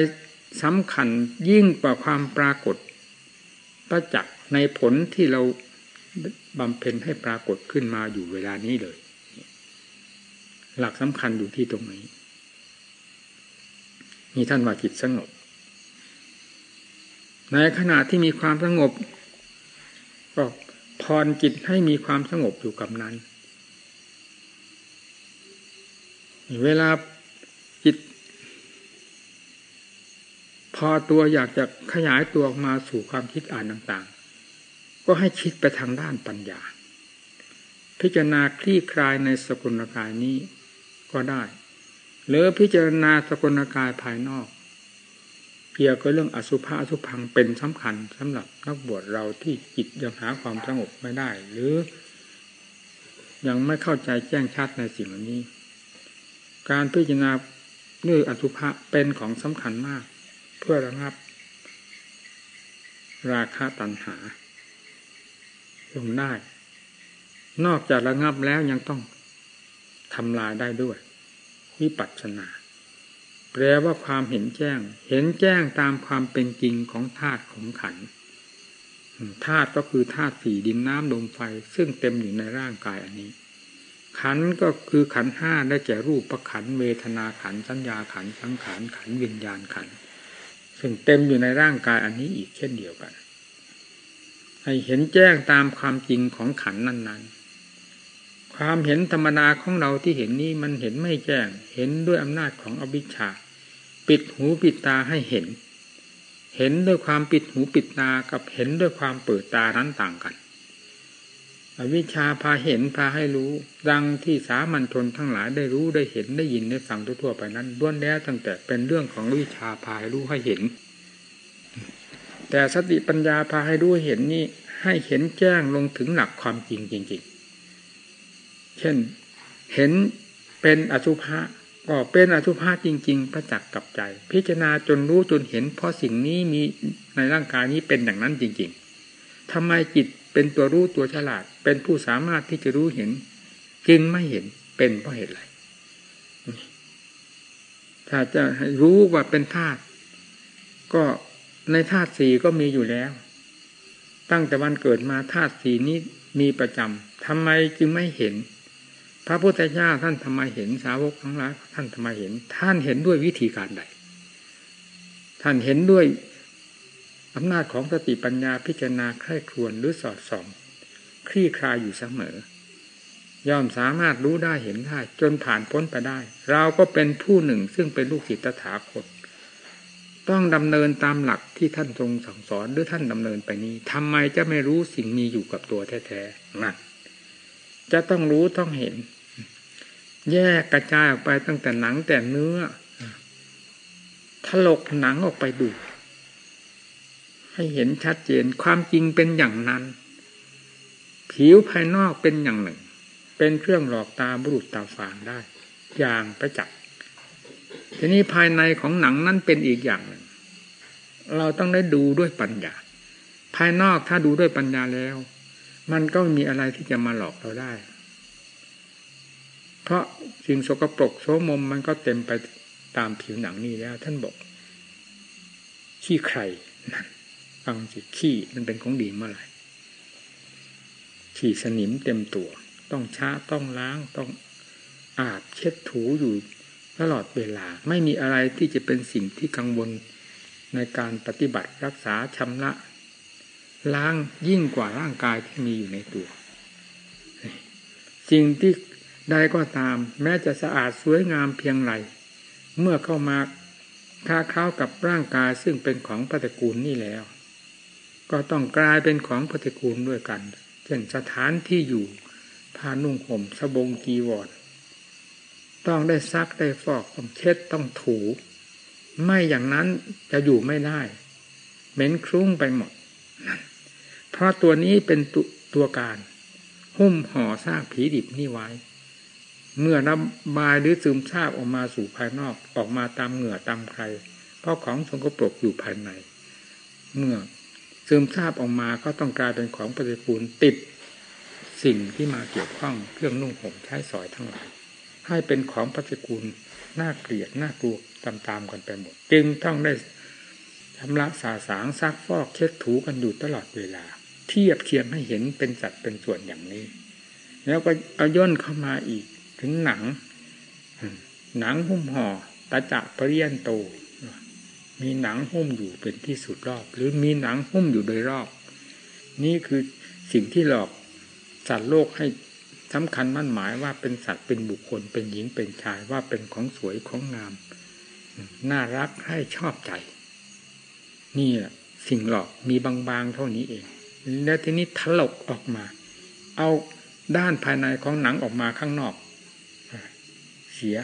สำคัญยิ่งกว่าความปรากฏประจักษ์ในผลที่เราบำเพ็ญให้ปรากฏขึ้นมาอยู่เวลานี้เลย หลักสำคัญอยู่ที่ตรงนี้มีท่านว่าจิตสงบ ในขณะที่มีความสงบก็ พรจิตให้มีความสงบอยู่กับนั้น เวลาจิต พอตัวอยากจะขยายตัวออกมาสู่ความคิดอ่านต่างๆ ก็ให้คิดไปทางด้านปัญญา พิจารณาคลี่คลายในสกุลกายนี้ก็ได้ หรือพิจารณาสกุลกายภายนอก เกี่ยกับเรื่องอสุภะอสุพังเป็นสำคัญสำหรับนักบวชเราที่จิตยังหาความสงบไม่ได้ หรือ ยังไม่เข้าใจแจ้งชัดในสิ่งนี้ การพิจารณาเรื่องอสุภะเป็นของสำคัญมาก เพื่อระงับ ราคะตัณหาลงได้ นอกจากระงับแล้วยังต้องทำลายได้ด้วย วิปัสสนา แปลว่าความเห็นแจ้ง เห็นแจ้งตามความเป็นจริงของธาตุของขันธาตุก็คือธาตุสี่ดินน้ำลมไฟ ซึ่งเต็มอยู่ในร่างกายอันนี้ ขันก็คือขันห้าได้แก่รูปประขันเวทนาขันสัญญาขันสังขารขันวิญญาณขัน ซึ่งเต็มอยู่ในร่างกายอันนี้อีกเช่นเดียวกัน ให้เห็นแจ้งตามความจริงของขันนั้นๆ ความเห็นธรรมดาของเราที่เห็นนี้มันเห็นไม่แจ้ง เห็นด้วยอำนาจของอวิชชา ปิดหูปิดตาให้เห็น เห็นด้วยความปิดหูปิดตากับเห็นด้วยความเปิดตานั้นต่างกัน อวิชชาพาเห็นพาให้รู้ ดังที่สามัญชนทั้งหลายได้รู้ได้เห็นได้ยินได้ฟังทั่วๆไปนั้นล้วนแล้วตั้งแต่เป็นเรื่องของวิชาพาให้รู้ให้เห็น แต่สติปัญญาพาให้รู้เห็นนี่ให้เห็นแจ้งลงถึงหลักความจริงจริง เช่น เห็นเป็นอสุภะก็เป็นอสุภะจริง ๆ ประจักษ์กับใจ พิจารณาจนรู้จนเห็น เพราะสิ่งนี้มีในร่างกายนี้เป็นอย่างนั้นจริง ๆทำไมจิตเป็นตัวรู้ตัวฉลาด เป็นผู้สามารถที่จะรู้เห็น จึงไม่เห็นเป็นเพราะเหตุอะไรถ้าจะรู้ว่าเป็นธาตุก็ในธาตุสี่ก็มีอยู่แล้ว ตั้งแต่วันเกิดมาธาตุสีนี้มีประจำทำไมจึงไม่เห็น พระพุทธเจ้าท่านทำไมเห็นสาวกทั้งหลายท่านทำไมเห็น ท่านเห็นด้วยวิธีการใด ท่านเห็นด้วยอำนาจของสติปัญญาพิจารณาใคร่ครวญหรือสอดส่อง คลี่คลายอยู่เสมอย่อมสามารถรู้ได้เห็นได้ จนผ่านพ้นไปได้ เราก็เป็นผู้หนึ่งซึ่งเป็นลูกศิษย์ตถาคต ต้องดำเนินตามหลักที่ท่านทรงสั่งสอนหรือท่านดำเนินไปนี้ทำไมจะไม่รู้สิ่งมีอยู่กับตัวแท้ๆนั่น จะต้องรู้ต้องเห็น แยกกระจายออกไปตั้งแต่หนังแต่เนื้อถลกหนังออกไปดู ให้เห็นชัดเจนความจริงเป็นอย่างนั้น ผิวภายนอกเป็นอย่างหนึ่ง เป็นเครื่องหลอกตาบุรุษตาฝางได้ อย่างประจักษ์ทีนี้ภายในของหนังนั้นเป็นอีกอย่างหนึ่ง เราต้องได้ดูด้วยปัญญา ภายนอกถ้าดูด้วยปัญญาแล้ว มันก็มีอะไรที่จะมาหลอกเราได้ เพราะสิ่งสกปรกโสมมมันก็เต็มไปตามผิวหนังนี่แล้ว ท่านบอก ขี้ใครนั่นฟังสิขี้มันเป็นของดีเมื่อไหร่ขี้สนิมเต็มตัว ต้องช้าต้องล้างต้องอาบเช็ดถูอยู่ตลอดเวลา ไม่มีอะไรที่จะเป็นสิ่งที่กังวลในการปฏิบัติรักษาชำระ ล้างยิ่งกว่าร่างกายที่มีอยู่ในตัว สิ่งที่ใดก็ตาม แม้จะสะอาดสวยงามเพียงไรเมื่อเข้ามาค้าเข้ากับร่างกายซึ่งเป็นของปฏิกูลนี่แล้ว ก็ต้องกลายเป็นของปฏิกูลด้วยกัน เช่นสถานที่อยู่ผ้านุ่งห่มสบงกีวรต้องได้ซักได้ฟอกต้องเช็ดต้องถู ไม่อย่างนั้นจะอยู่ไม่ได้ เหม็นคลุ้งไปหมด เพราะตัวนี้เป็นตตัวการ หุ้มห่อซากผีดิบนี่ไว้ เมื่อระบายหรือซึมซาบออกมาสู่ภายนอกออกมาตามเหงื่อตามใคร เพราะของสกปรกอยู่ภายใน เมื่อซึมซาบออกมาก็ต้องกลายเป็นของปฏิกูลติดสิ่งที่มาเกี่ยวข้องเครื่องนุ่งห่มใช้สอยทั้งหลายให้เป็นของปฏิกูลน่าเกลียดน่ากลัวตามๆกันไปหมด จึงต้องได้ชำระสาสางซักฟอกเช็ดถูกันอยู่ตลอดเวลา เทียบเคียงให้เห็นเป็นจัดเป็นส่วนอย่างนี้ แล้วก็เอาย่นเข้ามาอีกถึงหนัง หนังหุ้มห่อตาจะปริยันโต มีหนังหุ้มอยู่เป็นที่สุดรอบ หรือมีหนังหุ้มอยู่โดยรอบ นี่คือสิ่งที่หลอกสัตว์โลกให้สำคัญมั่นหมายว่าเป็นสัตว์เป็นบุคคลเป็นหญิงเป็นชายว่าเป็นของสวยของงาม น่ารักให้ชอบใจ นี่แหละสิ่งหลอกมีบางๆเท่านี้เอง แล้วทีนี้ถลกออกมา เอาด้านภายในของหนังออกมาข้างนอกเสีย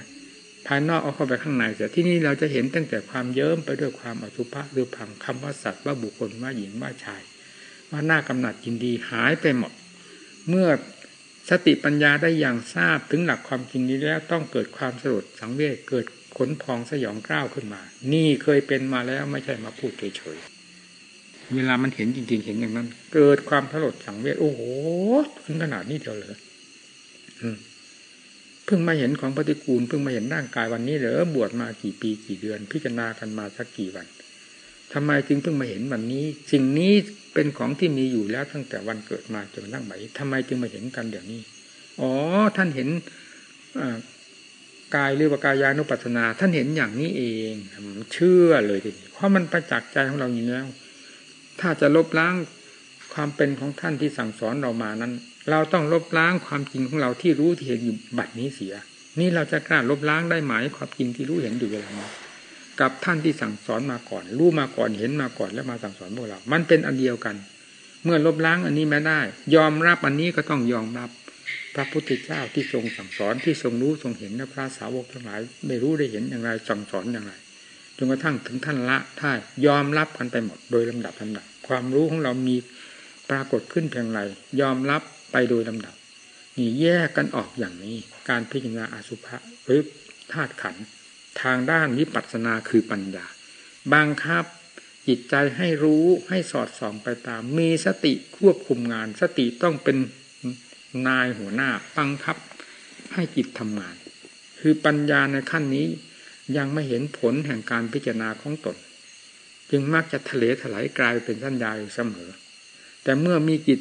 ภายนอกเอาเข้าไปข้างในเสียที่นี่เราจะเห็นตั้งแต่ความเยิ้มไปด้วยความอสุภะหรือพังคำว่าสัตว์ว่าบุคคลว่าหญิงว่าชาย ว่าหน้ากำหนัดยินดีหายไปหมด เมื่อสติปัญญาได้อย่างทราบถึงหลักความจริงนี้แล้วต้องเกิดความสลดสังเวชเกิดขนพองสยองกล้าวขึ้นมา นี่เคยเป็นมาแล้วไม่ใช่มาพูดเฉยๆ เวลามันเห็นจริงๆเห็นอย่างนั้น เกิดความสลดสังเวชโอ้โหถึงขนาดนี้เดียวเลยเพิ่งมาเห็นของปฏิกูลเพิ่งมาเห็นร่างกายวันนี้เหรอบวชมากี่ปีกี่เดือน พิจารณากันมาสักกี่วันทำไมจึงเพิ่งมาเห็นวันนี้ สิ่งนี้เป็นของที่มีอยู่แล้วตั้งแต่วันเกิดมาจนตั้งไหนทำไมจึงมาเห็นกันเดี๋ยวนี้ อ๋อ ท่านเห็นกายหรือว่ากายานุปัสสนา ท่านเห็นอย่างนี้เองเชื่อเลยทีเพราะมันประจักษ์ใจของเราอยู่แล้ว ถ้าจะลบล้างความเป็นของท่านที่สั่งสอนเรามานั้น เราต้องลบล้างความจริงของเราที่รู้ที่เห็นอยู่บัดนี้เสีย นี่เราจะกล้าลบล้างได้ไหมความจริงที่รู้เห็นอยู่เวลานี้กับท่านที่สั่งสอนมาก่อน รู้มาก่อนเห็นมาก่อนแล้วมาสั่งสอนพวกเรา มันเป็นอันเดียวกัน เมื่อลบล้างอันนี้ไม่ได้ ยอมรับอันนี้ก็ต้องยอมรับ พระพุทธเจ้าที่ทรงสั่งสอนที่ทรงรู้ทรงเห็นและพระสาวกทั้งหลาย ได้รู้ได้เห็นอย่างไรสั่งสอนอย่างไร จนกระทั่งถึงท่านละท่ายยอมรับกันไปหมดโดยลำดับลำดับ ความรู้ของเรามีปรากฏขึ้นเพียงไรยอมรับไปโดยลำดับนี่แยกกันออกอย่างนี้ การพิจารณาอสุภะหรือธาตุขันทางด้านวิปัสสนาคือปัญญาบังคับจิตใจให้รู้ให้สอดส่องไปตาม มีสติควบคุมงาน สติต้องเป็นนายหัวหน้าบังคับให้จิตทำงาน คือปัญญาในขั้นนี้ ยังไม่เห็นผลแห่งการพิจารณาของตน จึงมักจะทะเลถลายกลายเป็นสัญญาอยู่เสมอ แต่เมื่อมีจิต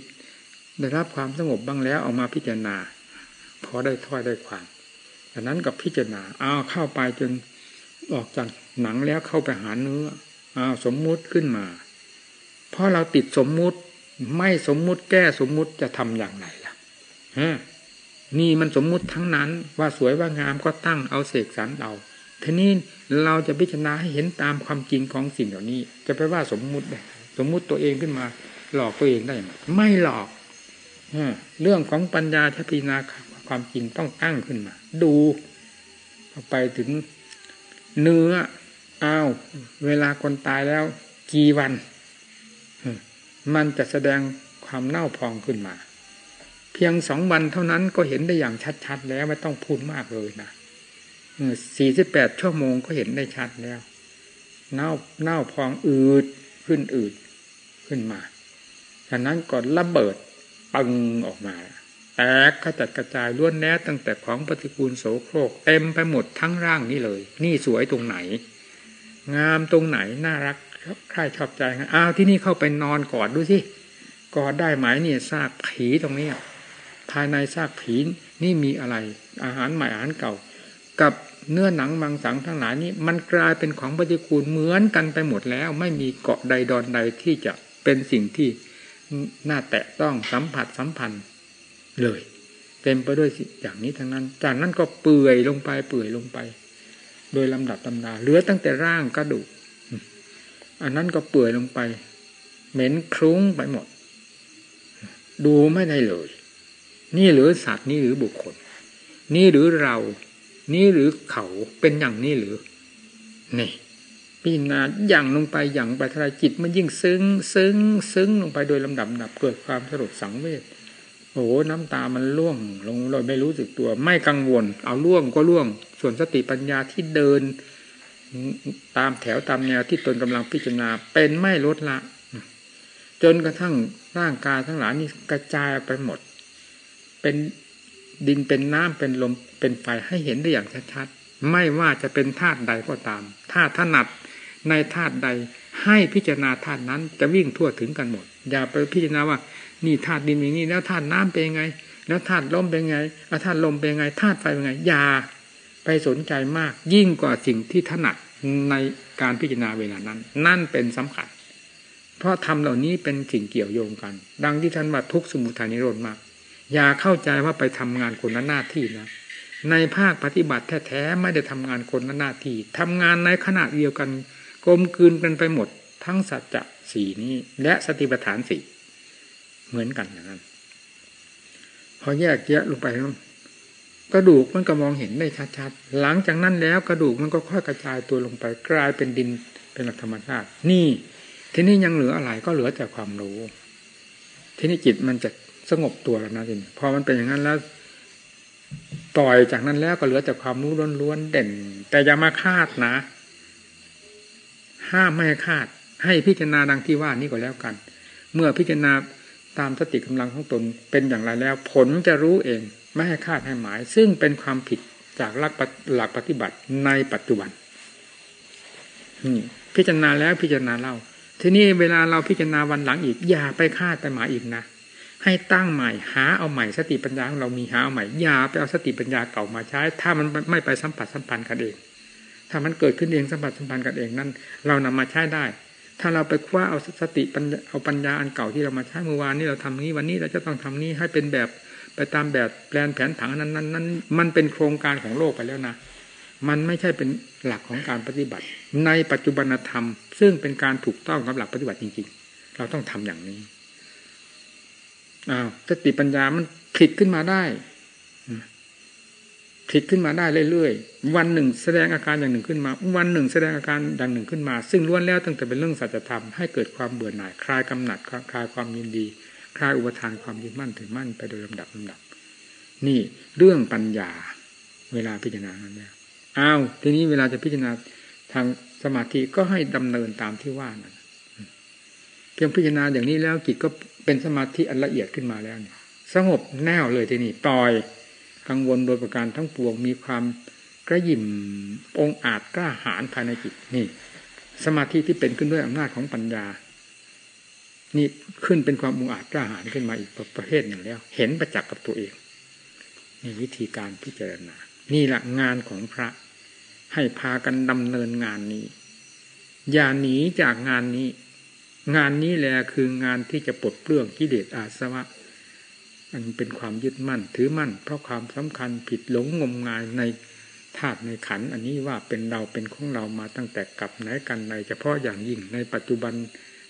ได้รับความสงบบ้างแล้วออกมาพิจารณาพอได้ถ้อยได้ความจากนั้นกับพิจารณาเอาวเข้าไปจนออกจากหนังแล้วเข้าไปหาเนื้อเอาวสมมุติขึ้นมาเพราะเราติดสมมุติไม่สมมุติแก้สมมุติจะทำอย่างไรล่ะฮะนี่มันสมมุติทั้งนั้นว่าสวยว่างามก็ตั้งเอาเสกสรรเอา ทีนี้เราจะพิจารณาให้เห็นตามความจริงของสิ่งเหล่านี้ จะไปว่าสมมุติสมมุติตัวเองขึ้นมา หลอกตัวเองได้ไหมไม่หลอกเรื่องของปัญญาทพิจารณาความจริงต้องตั้งขึ้นมา ดูไปถึงเนื้ออ้าวเวลาคนตายแล้ว กี่วัน มันจะแสดงความเน่าพองขึ้นมา เพียงสองวันเท่านั้นก็เห็นได้อย่างชัดๆ แล้วไม่ต้องพูดมากเลยนะ สี่สิบแปดชั่วโมงก็เห็นได้ชัดแล้ว เน่าเน่าพองอืดขึ้นอืดขึ้นมาฉะนั้นก่อนระเบิดปังออกมาแตกกระจัดกระจายล้วนแน่ตั้งแต่ของปฏิกูลโสโครกเต็มไปหมดทั้งร่างนี้เลย นี่สวยตรงไหน งามตรงไหนน่ารักใครชอบใจอ้าวที่นี่เข้าไปนอนกอดดูสิกอดได้ไหมเนี่ยซากผีตรงนี้ภายในซากผีนี่มีอะไร อาหารใหม่อาหารเก่า กับ เนื้อหนังมังสังทั้งหลายนี้ มันกลายเป็นของปฏิกูลเหมือนกันไปหมดแล้ว ไม่มีเกาะใดดอนใดที่จะเป็นสิ่งที่น่าแตะต้องสัมผัสสัมพันธ์เลย เต็มไปด้วยอย่างนี้ทั้งนั้น จากนั้นก็เปื่อยลงไปเปื่อยลงไป โดยลำดับตำนาเหลือตั้งแต่ร่างกระดูกอันนั้นก็เปื่อยลงไป เหม็นคลุ้งไปหมด ดูไม่ได้เลย นี่หรือสัตว์นี่หรือบุคคล นี่หรือเรา นี่หรือเขาเป็นอย่างนี้หรือ นี่พิจารณาอย่างลงไปอย่างไปทลายจิตมันยิ่งซึ้ง ซึ้ง ซึ้งลงไปโดยลำดับดับเกิดความสลดสังเวชโอ้น้ำตามันล่วงลงโดยไม่รู้สึกตัว ไม่กังวล เอาล่วงก็ล่วง ส่วนสติปัญญาที่เดิน ตามแถวตามแนวที่ตนกำลังพิจารณาเป็นไม่ลดละ จนกระทั่งร่างกายทั้งหลายนี่กระจายไปหมด เป็นดินเป็นน้ำเป็นลม เป็นไฟให้เห็นได้อย่างชัดๆไม่ว่าจะเป็นธาตุใดก็ตามธาตุถนัดในธาตุใดให้พิจารณาธาตุนั้นจะวิ่งทั่วถึงกันหมด อย่าไปพิจารณาว่า นี่ธาตุดินอย่างนี้แล้วธาตุน้ำเป็นยังไง แล้วธาตุลมเป็นยังไงธาตุลมเป็นยังไงธาตุไฟเป็นยังไงอย่าไปสนใจมาก ยิ่งกว่าสิ่งที่ถนัดในการพิจารณาเวลานั้น นั่นเป็นสำคัญเพราะทำเหล่านี้เป็นสิ่งเกี่ยวโยงกัน ดังที่ท่านว่าทุกสมุทัยนิโรธมาก อย่าเข้าใจว่าไปทำงานคนละหน้าที่นะ ในภาคปฏิบัติแท้ๆไม่ได้ทำงานคนละหน้าที่ทำงานในขณะเดียวกันกลมกลืนกันไปหมด ทั้งสัจจะสี่นี้ และสติปัฏฐานสี่เหมือนกันอย่างนั้น พอแยกแยะลงไปกระดูกมันก็มองเห็นได้ชัดๆหลังจากนั้นแล้วกระดูกมันก็ค่อยกระจายตัวลงไป กลายเป็นดินเป็นหลักธรรมชาติ นี่ทีนี้ยังเหลืออะไรก็เหลือแต่ความรู้ทีนี้จิตมันจะสงบตัวแล้วนะทีนี้พอมันเป็นอย่างนั้นแล้ว ปล่อยจากนั้นแล้วก็เหลือแต่ความรู้ล้วนๆเด่น แต่อย่ามาคาดนะ ห้ามไม่ให้คาด ให้พิจารณาดังที่ว่านี้ก็แล้วกัน เมื่อพิจารณาตามสติกำลังของตนเป็นอย่างไรแล้ว ผลจะรู้เอง ไม่ให้คาดให้หมาย ซึ่งเป็นความผิดจากหลักหลักปฏิบัติในปัจจุบันพิจารณาแล้วพิจารณาเล่าทีนี้เวลาเราพิจารณาวันหลังอีกอย่าไปคาดไปหมายอีกนะ ให้ตั้งใหม่หาเอาใหม่สติปัญญาของเรามีหาเอาใหม่อย่าไปเอาสติปัญญาเก่ามาใช้ ถ้ามันไม่ไปสัมผัสสัมพันธ์กันเอง ถ้ามันเกิดขึ้นเองสัมผัสสัมพันธ์กันเองนั้นเรานำมาใช้ได้ ถ้าเราไปคว้าเอาสติปัญญาเอาปัญญาอันเก่าที่เรามาใช้เมื่อวานนี้เราทำนี้วันนี้เราจะต้องทำนี้ให้เป็นแบบไปตามแบบแปลนแผนผังนั้นนั้นนั้นมันเป็นโครงการของโลกไปแล้วนะมันไม่ใช่เป็นหลักของการปฏิบัติ ในปัจจุบันธรรม ซึ่งเป็นการถูกต้องกับหลักปฏิบัติจริง ๆ เราต้องทำอย่างนี้ อ้าวสติปัญญามันผิดขึ้นมาได้ผิดขึ้นมาได้เรื่อยๆ วันหนึ่งแสดงอาการอย่างหนึ่งขึ้นมา วันหนึ่งแสดงอาการอย่างหนึ่งขึ้นมา ซึ่งล้วนแล้วตั้งแต่เป็นเรื่องสัจธรรมให้เกิดความเบื่อหน่าย คลายกำหนัดคลายความยินดี คลายอุปทานความยึดมั่นถือมั่นไปโดยลำดับลำดับ นี่เรื่องปัญญา เวลาพิจารณานั้นแล้วอ้าวทีนี้เวลาจะพิจารณาทางสมาธิก็ให้ดำเนินตามที่ว่านั้นเพียงพิจารณาอย่างนี้แล้วจิตก็ เป็นสมาธิอันละเอียดขึ้นมาแล้วเนี่ย สงบแน่วเลยทีนี้ปล่อยกังวลโดยประการทั้งปวงมีความกระยิมองอาจกล้าหาญภายในจิตนี่ สมาธิที่เป็นขึ้นด้วยอำนาจของปัญญา นี่ขึ้นเป็นความองอาจกล้าหาญขึ้นมาอีกประเภทหนึ่งแล้ว เห็นประจักษ์กับตัวเองนี่วิธีการพิจารณา นี่แหละงานของพระ ให้พากันดำเนินงานนี้ อย่าหนีจากงานนี้ งานนี้แหละคืองานที่จะปลดเปลื้องกิเลสอาสวะอันเป็นความยึดมั่นถือมั่น เพราะความสำคัญผิดหลงงมงายในธาตุในขัน อันนี้ว่าเป็นเราเป็นของเรามาตั้งแต่กับไหนกันในเฉพาะอย่างยิ่งในปัจจุบัน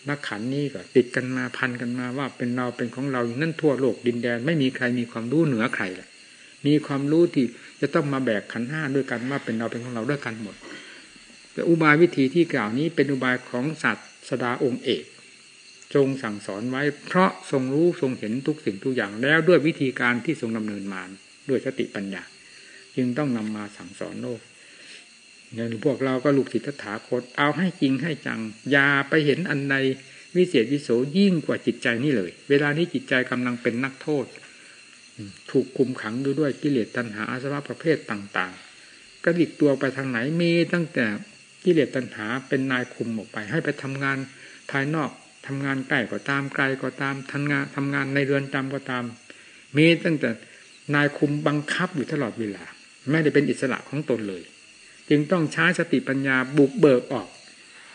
นักขันนี้ก็ติดกันมาพันกันมาว่าเป็นเราเป็นของเราอยู่นั่นทั่วโลกดินแดน ไม่มีใครมีความรู้เหนือใครเลยมีความรู้ที่จะต้องมาแบกขันห้าด้วยกันว่าเป็นเราเป็นของเราด้วยกันหมด แต่อุบายวิธีที่กล่าวนี้เป็นอุบายของสัตว์ สดาองค์เอก ทรงสั่งสอนไว้ เพราะทรงรู้ทรงเห็นทุกสิ่งทุกอย่างแล้วด้วยวิธีการที่ทรงดำเนินมาด้วยสติปัญญา จึงต้องนำมาสั่งสอนโลกเนี่ยพวกเราก็ลูกศิษย์ถาคต เอาให้จริงให้จังอย่าไปเห็นอันใดวิเศษวิโสยิ่งกว่าจิตใจนี่เลย เวลานี้จิตใจกำลังเป็นนักโทษ ถูกคุมขังอยู่ด้วยกิเลสตัณหาอาสวะประเภทต่าง ๆ กระดิกตัวไปทางไหนมีตั้งแต่ กิเลสตัณหาเป็นนายคุมออกไป ให้ไปทำงานภายนอกทำงานใกล้ก็ตามไกลก็ตามทำงานทำงานในเรือนจำก็ตาม มีตั้งแต่นายคุมบังคับอยู่ตลอดเวลา ไม่ได้เป็นอิสระของตนเลย จึงต้องใช้สติปัญญาบุกเบิกออก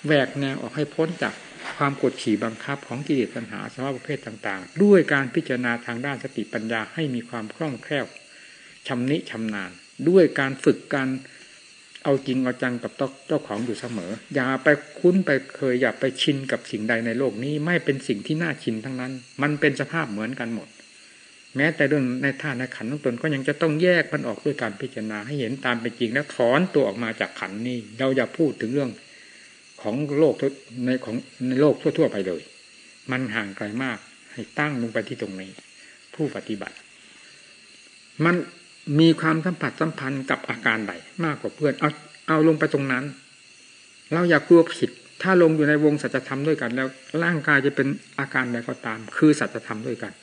แหวกแนวออกให้พ้นจากความกดขี่บังคับของกิเลสตัณหาสภาพประเภทต่างๆ ด้วยการพิจารณาทางด้านสติปัญญาให้มีความคล่องแคล่วชำนิชำนาญ ด้วยการฝึกการ เอาจริงเอาจังกับเจ้าของอยู่เสมอ อย่าไปคุ้นไปเคยอย่าไปชินกับสิ่งใดในโลกนี้ไม่เป็นสิ่งที่น่าชินทั้งนั้น มันเป็นสภาพเหมือนกันหมด แม้แต่เรื่องในท่าในขันของตนก็ยังจะต้องแยกมันออกด้วยการพิจารณาให้เห็นตามเป็นจริงแล้วถอนตัวออกมาจากขันนี้ เราอย่าพูดถึงเรื่องของโลกในของในโลกทั่ว ๆ ไปเลย มันห่างไกลมากให้ตั้งลงไปที่ตรงนี้ ผู้ปฏิบัติ มัน มีความสัมผัสสัมพันธ์กับอาการใดมากกว่าเพื่อนเอาเอาลงไปตรงนั้น เราอย่ากลัวผิด ถ้าลงอยู่ในวงสัจธรรมด้วยกัน แล้วร่างกายจะเป็นอาการใดก็ตาม คือสัจธรรมด้วยกัน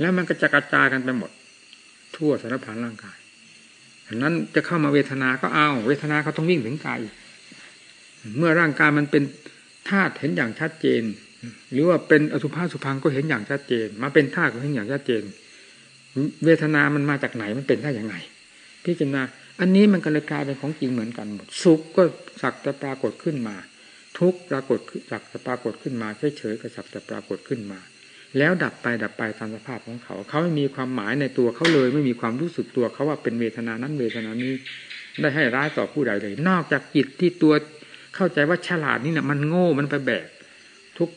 แล้วมันก็จะกระจายกันไปหมด ทั่วสารพันร่างกายอันนั้นจะเข้ามาเวทนาก็เอาเวทนาเขาต้องวิ่งถึงกายเมื่อร่างกายมันเป็นธาตุเห็นอย่างชัดเจน หรือว่าเป็นอสุภะสุพังก็เห็นอย่างชัดเจน มาเป็นธาตุก็เห็นอย่างชัดเจน เวทนามันมาจากไหนมันเป็นได้ยังไง พิจารณา อันนี้มันก็เลยกลายเป็นของจริงเหมือนกันหมดสุขก็สักแต่ปรากฏขึ้นมา ทุกปรากฏสักแต่ปรากฏขึ้นมาเฉยๆก็สักแต่ปรากฏขึ้นมา แล้วดับไปดับไปตามสภาพของเขา เขาไม่มีความหมายในตัวเขาเลย ไม่มีความรู้สึกตัวเขาว่าเป็นเวทนานั้นเวทนานี้ได้ให้ร้ายต่อผู้ใดเลย นอกจากจิตที่ตัวเข้าใจว่าฉลาดนี่นะมันโง่มันไปแบกทุก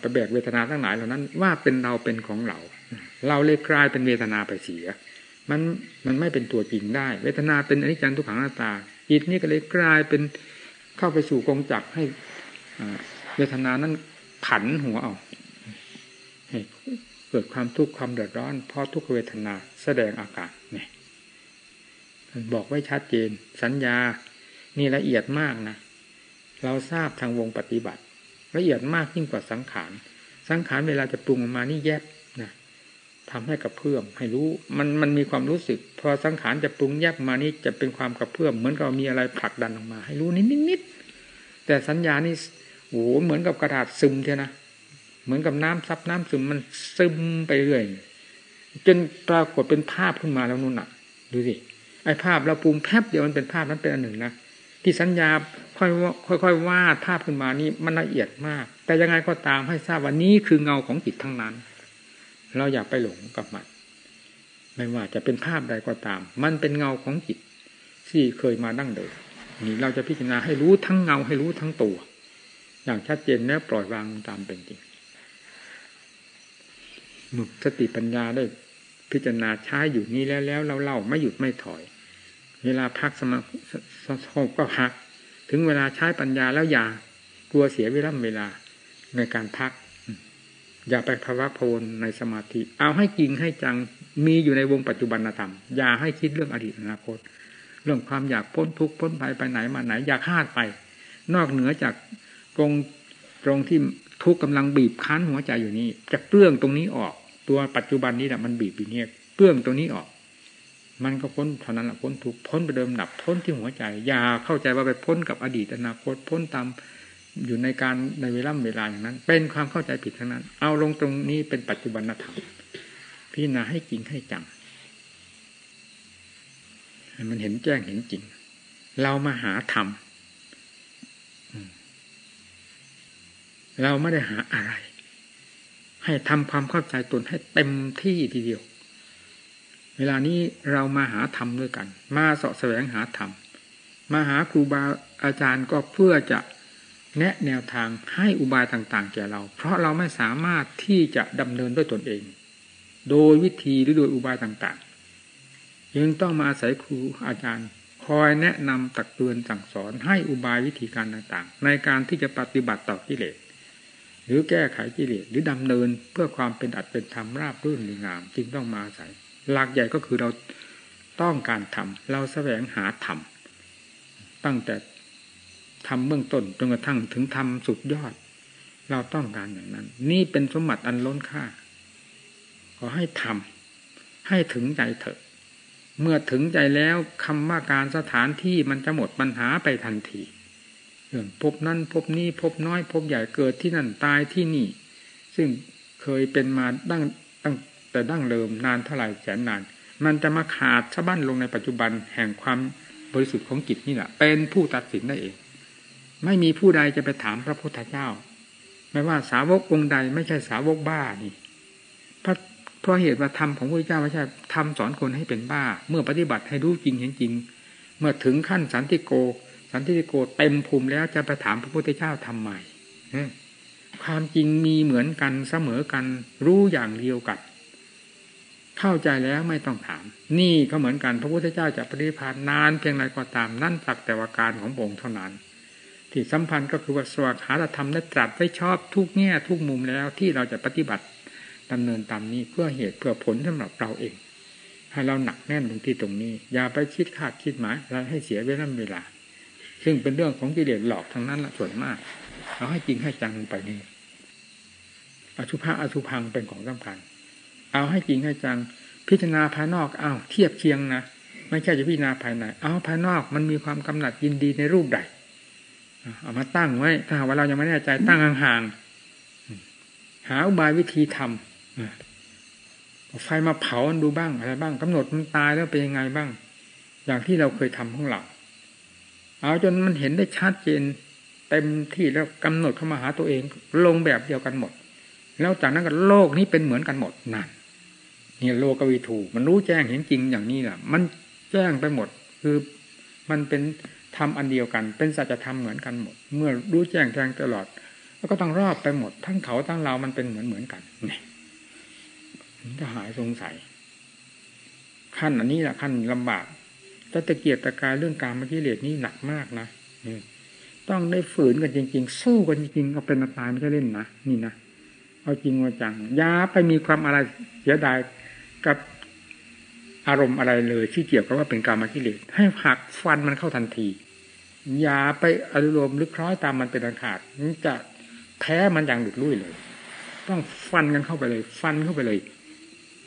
ไปแบกเวทนาทั้งหลายเหล่านั้น ว่าเป็นเราเป็นของเรา เราเลยกลายเป็นเวทนาไปเสีย มันมันไม่เป็นตัวจริงได้ เวทนาเป็นอนิจจังทุกขังหน้าตาจิตนี่ก็เลยกลายเป็นเข้าไปสู่กองจักให้เวทนานั้นผันหัวเอาให้เกิดความทุกข์ความเดือดร้อนเพราะทุกขเวทนาแสดงอาการเนี่ยบอกไว้ชัดเจน สัญญานี่ละเอียดมากนะเราทราบทางวงปฏิบัติ ละเอียดมากยิ่งกว่าสังขาร สังขารเวลาจะปรุงออกมานี่แยบ ทำให้กับเพื่อมให้รู้ มันมันมีความรู้สึก พอสังขารจะปรุงแยกมานี่จะเป็นความกับเพื่อมเหมือนกับมีอะไรผลักดันออกมา ให้รู้นิดนิดแต่สัญญานี่โอ้โหเหมือนกับกระดาษซึมเท่นะเหมือนกับน้ำซับน้ำซึมมันซึมไปเรื่อยจนปรากฏเป็นภาพขึ้นมาแล้วนู่นน่ะ ดูสิไอ้ภาพเราปรุงแป๊บเดียวมันเป็นภาพนั้นเป็นอันหนึ่งนะที่สัญญาค่อยค่อยๆวาดภาพขึ้นมานี่มันละเอียดมาก แต่ยังไงก็ตามให้ทราบว่านี้คือเงาของจิตทั้งนั้น เราอยากไปหลงกับมัน ไม่ว่าจะเป็นภาพใดก็ตาม มันเป็นเงาของจิต ที่เคยมาดั้งเดิมนี่เราจะพิจารณาให้รู้ทั้งเงาให้รู้ทั้งตัว อย่างชัดเจนแล้วปล่อยวางตามเป็นจริงหมึกสติปัญญาได้พิจารณาใช้อยู่นี้แล้วแล้วเราเล่าไม่หยุดไม่ถอย เวลาพักสมาธิก็พัก ถึงเวลาใช้ปัญญาแล้วอย่ากลัวเสียเวลาเวลาในการพัก อย่าไปภาวะพวนในสมาธิ เอาให้จริงให้จังมีอยู่ในวงปัจจุบันธรรม อย่าให้คิดเรื่องอดีตอนาคต เรื่องความอยากพ้นทุกข์พ้นภัยไปไหนมาไหน อย่าคาดไป นอกเหนือจากตรงตรงที่ทุกข์กำลังบีบคั้นหัวใจอยู่นี้จะเปลื้องตรงนี้ออก ตัวปัจจุบันนี้แหละมันบีบอยู่เนี่ยเปลื้องตรงนี้ออก มันก็พ้นเท่านั้นแหละพ้นทุกข์พ้นไปเดิมดับพ้นที่หัวใจ อย่าเข้าใจว่าไปพ้นกับอดีตอนาคตพ้นตาม อยู่ในการในเวลาเวลาอย่างนั้น เป็นความเข้าใจผิดทั้งนั้น เอาลงตรงนี้เป็นปัจจุบันธรรมพิจารณาให้จริงให้จังมันเห็นแจ้งเห็นจริง เรามาหาธรรมเราไม่ได้หาอะไร ให้ทำความเข้าใจตนให้เต็มที่ทีเดียว เวลานี้เรามาหาธรรมด้วยกัน มาเสาะแสวงหาธรรมมาหาครูบาอาจารย์ก็เพื่อจะ แนะแนวทางให้อุบายต่าง ๆ แก่เรา เพราะเราไม่สามารถที่จะดำเนินด้วยตนเอง โดยวิธีหรือโดยอุบายต่างๆยังต้องมาอาศัยครูอาจารย์ คอยแนะนำตักเตือนสั่งสอนให้อุบายวิธีการต่างๆ ในการที่จะปฏิบัติต่อกิเลสหรือแก้ไขกิเลสหรือดำเนินเพื่อความเป็นอัตเป็นธรรมราบรื่นดีงาม จึงต้องมาอาศัย หลักใหญ่ก็คือเราต้องการทำเราแสวงหาธรรมตั้งแต่ ทำเบื้องต้นจนกระทั่งถึงทำสุดยอด เราต้องการอย่างนั้น นี่เป็นสมบัติอันล้นค่า ขอให้ทำให้ถึงใจเถอะ เมื่อถึงใจแล้วคำว่าการสถานที่มันจะหมดปัญหาไปทันทีเรื่องพบนั้นพบนี้พบน้อยพบใหญ่เกิดที่นั่นตายที่นี่ ซึ่งเคยเป็นมาตั้งตั้งแต่ดั้งเดิมนานเท่าไหร่แสนนาน มันจะมาขาดสะบั้นลงในปัจจุบันแห่งความบริสุทธิ์ของจิตนี่แหละเป็นผู้ตัดสินได้เอง ไม่มีผู้ใดจะไปถามพระพุทธเจ้า ไม่ว่าสาวกองค์ใดไม่ใช่สาวกบ้านี่เพราะเพราะเหตุว่าธรรมของพระพุทธเจ้าไม่ใช่ทำสอนคนให้เป็นบ้า เมื่อปฏิบัติให้รู้จริงเห็นจริง เมื่อถึงขั้นสันติโก สันติโกเต็มภูมิแล้วจะไปถามพระพุทธเจ้าทำไมความจริงมีเหมือนกันเสมอกัน รู้อย่างเดียวกันเข้าใจแล้วไม่ต้องถาม นี่ก็เหมือนกันพระพุทธเจ้าจะปฏิพานนานเพียงไรก็ตามนั่นสักแต่ว่าการขององค์เท่านั้น ที่สัมพันธ์ก็คือว่าสวัสดิธรรมได้ตรัสไว้ชอบทุกแง่ทุกมุมแล้วที่เราจะปฏิบัติดำเนินตามนี้เพื่อเหตุเพื่อผลสำหรับเราเอง ให้เราหนักแน่นตรงที่ตรงนี้ อย่าไปคิดคาดคิดหมายอะไรให้เสียเวลาเวลา ซึ่งเป็นเรื่องของกิเลสหลอกทั้งนั้นละส่วนมาก เราให้จริงให้จังไปนี่อสุภะอสุพังเป็นของสำคัญ เอาให้จริงให้จัง พิจารณาภายนอกเอาเทียบเคียงนะไม่ใช่จะพิจารณาภายในเอาภายนอกมันมีความกำหนัดยินดีในรูปใด เอามาตั้งไว้ ถ้าว่าเรายังไม่แน่ใจตั้งห่างๆหาอุบายวิธีทำไฟมาเผาดูบ้างอะไรบ้างกำหนดมันตายแล้วเป็นยังไงบ้าง อย่างที่เราเคยทำของเราเอาจนมันเห็นได้ชัดเจนเต็มที่แล้วกำหนดเข้ามาหาตัวเอง ลงแบบเดียวกันหมด แล้วจากนั้นก็โลกนี้เป็นเหมือนกันหมดนั่นเนี่ยโลกวิถูมันรู้แจ้งเห็นจริงอย่างนี้แหละมันแจ้งไปหมด คือมันเป็น ธรรมอันเดียวกัน เป็นสัจธรรมเหมือนกันหมด เมื่อรู้แจ้งแทงตลอด แล้วก็ต้องรอบไปหมด ทั้งเขาทั้งเรามันเป็นเหมือนเหมือนกันนี่จะหายสงสัย ขั้นอันนี้แหละขั้นลำบากถ้าตะเกียบตะกายเรื่องการมกิเลสนี่หนักมากนะต้องได้ฝืนกันจริง ๆ สู้กันจริงๆเอาเป็นตายไม่ใช่เล่นนะนี่นะเอาจริงว่าจังยาไปมีความอะไรเสียดายกับอารมณ์อะไรเลยที่เกี่ยวกับว่าเป็นการมกิเลสให้หักฟันมันเข้าทันที อย่าไปอารมณ์ลึกคล้อยตามมันเป็นอันขาดมันจะแพ้มันอย่างหลุดลุ่ยเลย ต้องฟันกันเข้าไปเลย ฟันเข้าไปเลย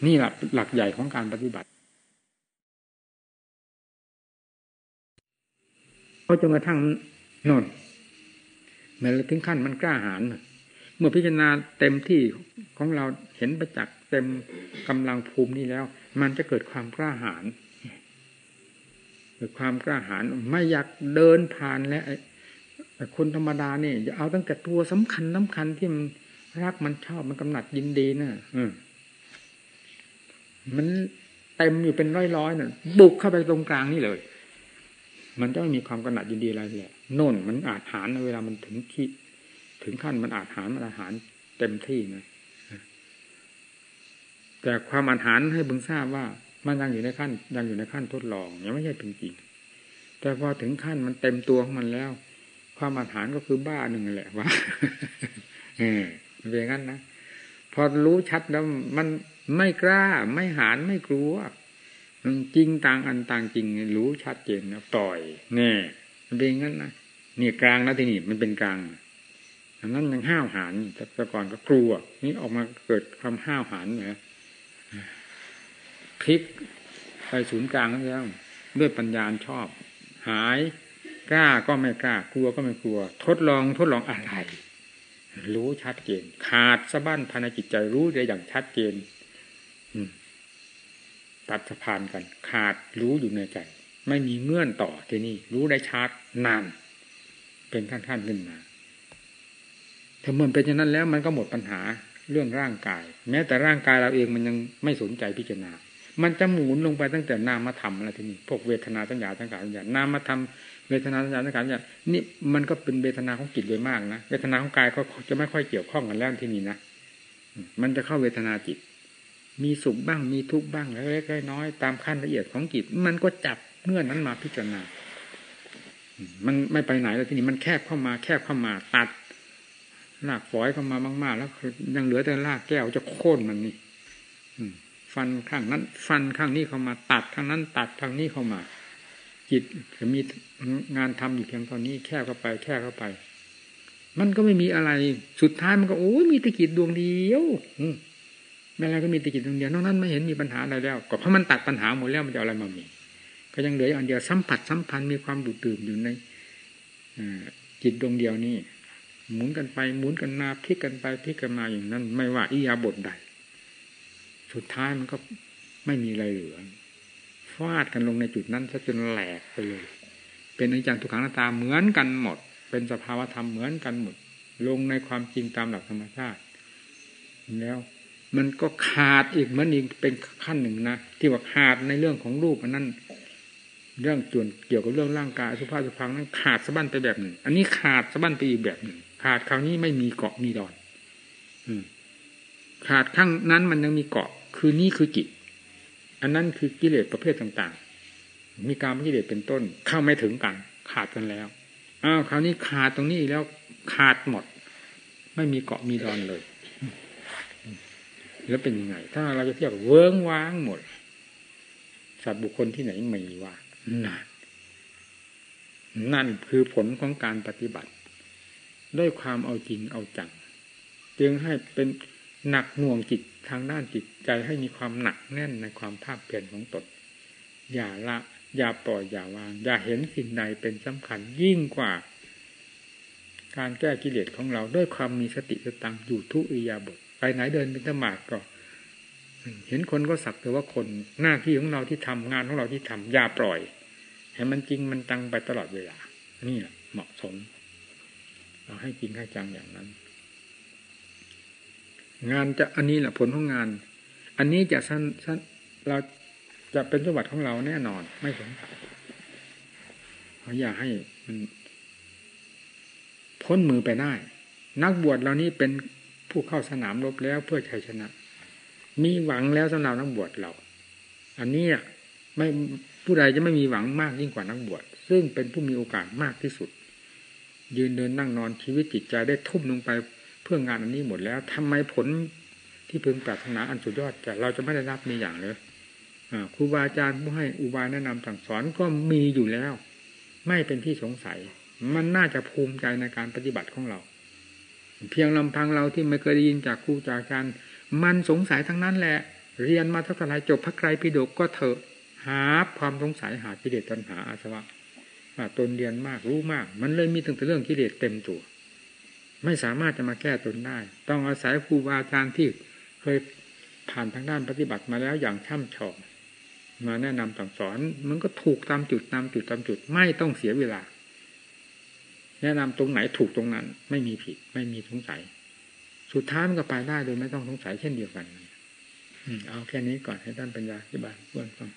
นี่แหละหลักใหญ่ของการปฏิบัติเพราะจนกระทั่งนนแม้ถึงขั้นมันกล้าหาญเมื่อพิจารณาเต็มที่ของเราเห็นประจักษ์เต็มกำลังภูมินี้แล้ว มันจะเกิดความกล้าหาญ ความกล้าหาญไม่อยากเดินผ่านและคนธรรมดาเนี่ยจะเอาตั้งแต่ตัวสำคัญสาคัญที่มันรักมันชอบมันกำหนัดยินดีนะ่ะมันเต็มอยู่เป็นร้อยๆน่ะ บุกเข้าไปตรงกลางนี่เลย มันจะไม่มีความกำหนัดยินดีอะไรเลยโน่นมันอาจหารเวลามันถึงขีถึงขั้นมันอาจหารมันอาหารเต็มที่นะแต่ความอาหารให้บึงทราบว่า มันยังอยู่ในขั้น ยังอยู่ในขั้นทดลอง ยังไม่ใช่เป็นจริง แต่พอถึงขั้นมันเต็มตัวของมันแล้ว ความอาหารก็คือบ้าหนึ่งแหละว่าเออเป็นอย่างนั้นนะพอรู้ชัดแล้วมันไม่กล้า ไม่หานไม่กลัวจริงต่างอันต่างจริง รู้ชัดเจนนะปล่อยเนี่ยเป็นอย่างนั้นนะนี่กลางนะที่นี่มันเป็นกลางอันนั้นยังห้าวหาญแต่ก่อนก็กลัว นี่ออกมาเกิดความห้าวหาญเนี่ย พลิกไปศูนย์กลางแล้วด้วยปัญญาชอบ หายกล้าก็ไม่กล้ากลัวก็ไม่กลัว ทดลองทดลองอะไร รู้ชัดเจน ขาดสะบั้นภายในจิตใจรู้ได้อย่างชัดเจนตัดสะพานกัน ขาดรู้อยู่ในใจ ไม่มีเงื่อนต่อที่นี่ รู้ได้ชัดนาน เป็นขั้นขั้นขึ้นมาถ้ามันเป็นอย่างนั้นแล้วมันก็หมดปัญหาเรื่องร่างกาย แม้แต่ร่างกายเราเองมันยังไม่สนใจพิจารณา มันจะหมุนลงไปตั้งแต่นามธรรมอะไรทีนี้พวกเวทนาสัญญาสังขารสัญญานามธรรมเวทนาสัญญาสังขารสัญญานี่มันก็เป็นเวทนาของจิตโดยมากนะเวทนาของกายก็จะไม่ค่อยเกี่ยวข้องกันแล้วที่นี่นะมันจะเข้าเวทนาจิต มีสุขบ้างมีทุกข์บ้างเล็กๆน้อยๆตามขั้นละเอียดของจิต มันก็จับเงื่อนนั้นมาพิจารณา มันไม่ไปไหนแล้วที่นี้มันแคบเข้ามาแคบเข้ามาตัดลากฝอยเข้ามามาก ๆ แล้วยังเหลือแต่ลากแก้วจะโค่นมันนี่ ฟันข้างนั้น ฟันข้างนี้เข้ามา ตัดข้างนั้น ตัดทางนี้เข้ามา จิตจะมีงานทำอยู่เพียงเท่านี้แค่เข้าไป แค่เข้าไป มันก็ไม่มีอะไรสุดท้ายมันก็โอ้ยมีตะกิดดวงเดียวแม้อะไรก็มีตะกิดดวงเดียวนอกนั้นไม่เห็นมีปัญหาอะไรแล้ว ก็เพราะมันตัดปัญหาหมดแล้วมันจะอะไรมามีก็ยังเหลืออันเดียวสัมผัสสัมพันธ์มีความดูดดื่มอยู่ในจิตดวงเดียวนี้หมุนกันไปหมุนกันมาพลิกกันไปพลิกกันมาอย่างนั้น ไม่ว่าอิยาบทใด สุดท้ายมันก็ไม่มีอะไรเหลือฟาดกันลงในจุดนั้นซะจนแหลกไปเลย เป็นอนิจจังทุกขังหน้าตาเหมือนกันหมด เป็นสภาวะธรรมเหมือนกันหมด ลงในความจริงตามหลักธรรมชาติ แล้ว มันก็ขาดอีกเหมือนอีกเป็นขั้นหนึ่งนะที่ว่าขาดในเรื่องของรูปอันนั้นเรื่องส่วนเกี่ยวกับเรื่องร่างกายสุภาพสุพังนั้นขาดสะบั้นไปแบบหนึ่ง อันนี้ขาดสะบั้นไปอีกแบบหนึ่ง ขาดคราวนี้ไม่มีเกาะมีดอนอืขาดข้างนั้นมันยังมีเกาะ คือนี่คือจิตอันนั้นคือกิเลสประเภทต่างๆ มีการกิเลสเป็นต้น เข้าไม่ถึงกัน ขาดกันแล้วอ้าวคราวนี้ขาดตรงนี้แล้วขาดหมด ไม่มีเกาะมีดอนเลย แล้วเป็นยังไง ถ้าเราจะเทียบเวิ้งว้างหมด สัตว์บุคคลที่ไหนไม่ว่านั่นนั่นคือผลของการปฏิบัติ ด้วยความเอาจริงเอาจัง จึงให้เป็นหนักหน่วงจิต ทางด้านจิตใจให้มีความหนักแน่นในความภาคเปลี่ยนของตนอย่าละอย่าปล่อยอย่าวาง อย่าเห็นสิ่งใดเป็นสำคัญยิ่งกว่า การแก้กิเลสของเราด้วยความมีสติสตังอยู่ทุกอิยาบทไปไหนเดินเป็นธรรมาก็ เห็นคนก็สักแต่ว่าคนหน้าที่ของเราที่ทำงานของเราที่ทำอย่าปล่อยให้มันจริงมันตังไปตลอดเวลา นี่แหละเหมาะสม เราให้จริงให้จังอย่างนั้น งานจะอันนี้แหละผลของงาน อันนี้จะสั้นสั้นเราจะเป็นสมบัติของเราแน่นอน ไม่สงสัยเราอยากให้มันพ้นมือไปได้ นักบวชเรานี้เป็นผู้เข้าสนามรบแล้วเพื่อชัยชนะ มีหวังแล้วสำหรับนักบวชเรา อันนี้ไม่ผู้ใดจะไม่มีหวังมากยิ่งกว่านักบวชซึ่งเป็นผู้มีโอกาสมากที่สุด ยืนเดินนั่งนอนชีวิตจิตใจได้ทุ่มลงไป พื่องานอันนี้หมดแล้วทำไมผลที่พึงปรารถนาอันสุดยอดจะเราจะไม่ได้รับมีอย่างเลยครูบาอาจารย์ผู้ให้อุบายแนะนำสั่งสอนก็มีอยู่แล้ว ไม่เป็นที่สงสัย มันน่าจะภูมิใจในการปฏิบัติของเรา เพียงลำพังเราที่ไม่เคยได้ยินจากครูจากอาจารย์มันสงสัยทั้งนั้นแหละ เรียนมาเท่าไหร่จบพระไกรปิฎกก็เถอะหาความสงสัยหากิเลสตัณหาอาสวะตนเรียนมากรู้มาก มันเลยมีตั้งแต่เรื่องกิเลสเต็มตัว ไม่สามารถจะมาแก้ตนได้ ต้องอาศัยครูบาอาจารย์ที่เคยผ่านทางด้านปฏิบัติมาแล้วอย่างช่ำชองมาแนะนำสั่งสอน มันก็ถูกตามจุดตามจุดตามจุด ไม่ต้องเสียเวลา แนะนำตรงไหนถูกตรงนั้น ไม่มีผิด ไม่มีสงสัย สุดท้ายมันก็ไปได้โดยไม่ต้องสงสัยเช่นเดียวกันเอาแค่นี้ก่อนให้ท่านปัญญาอธิบายเพื่อนฟัง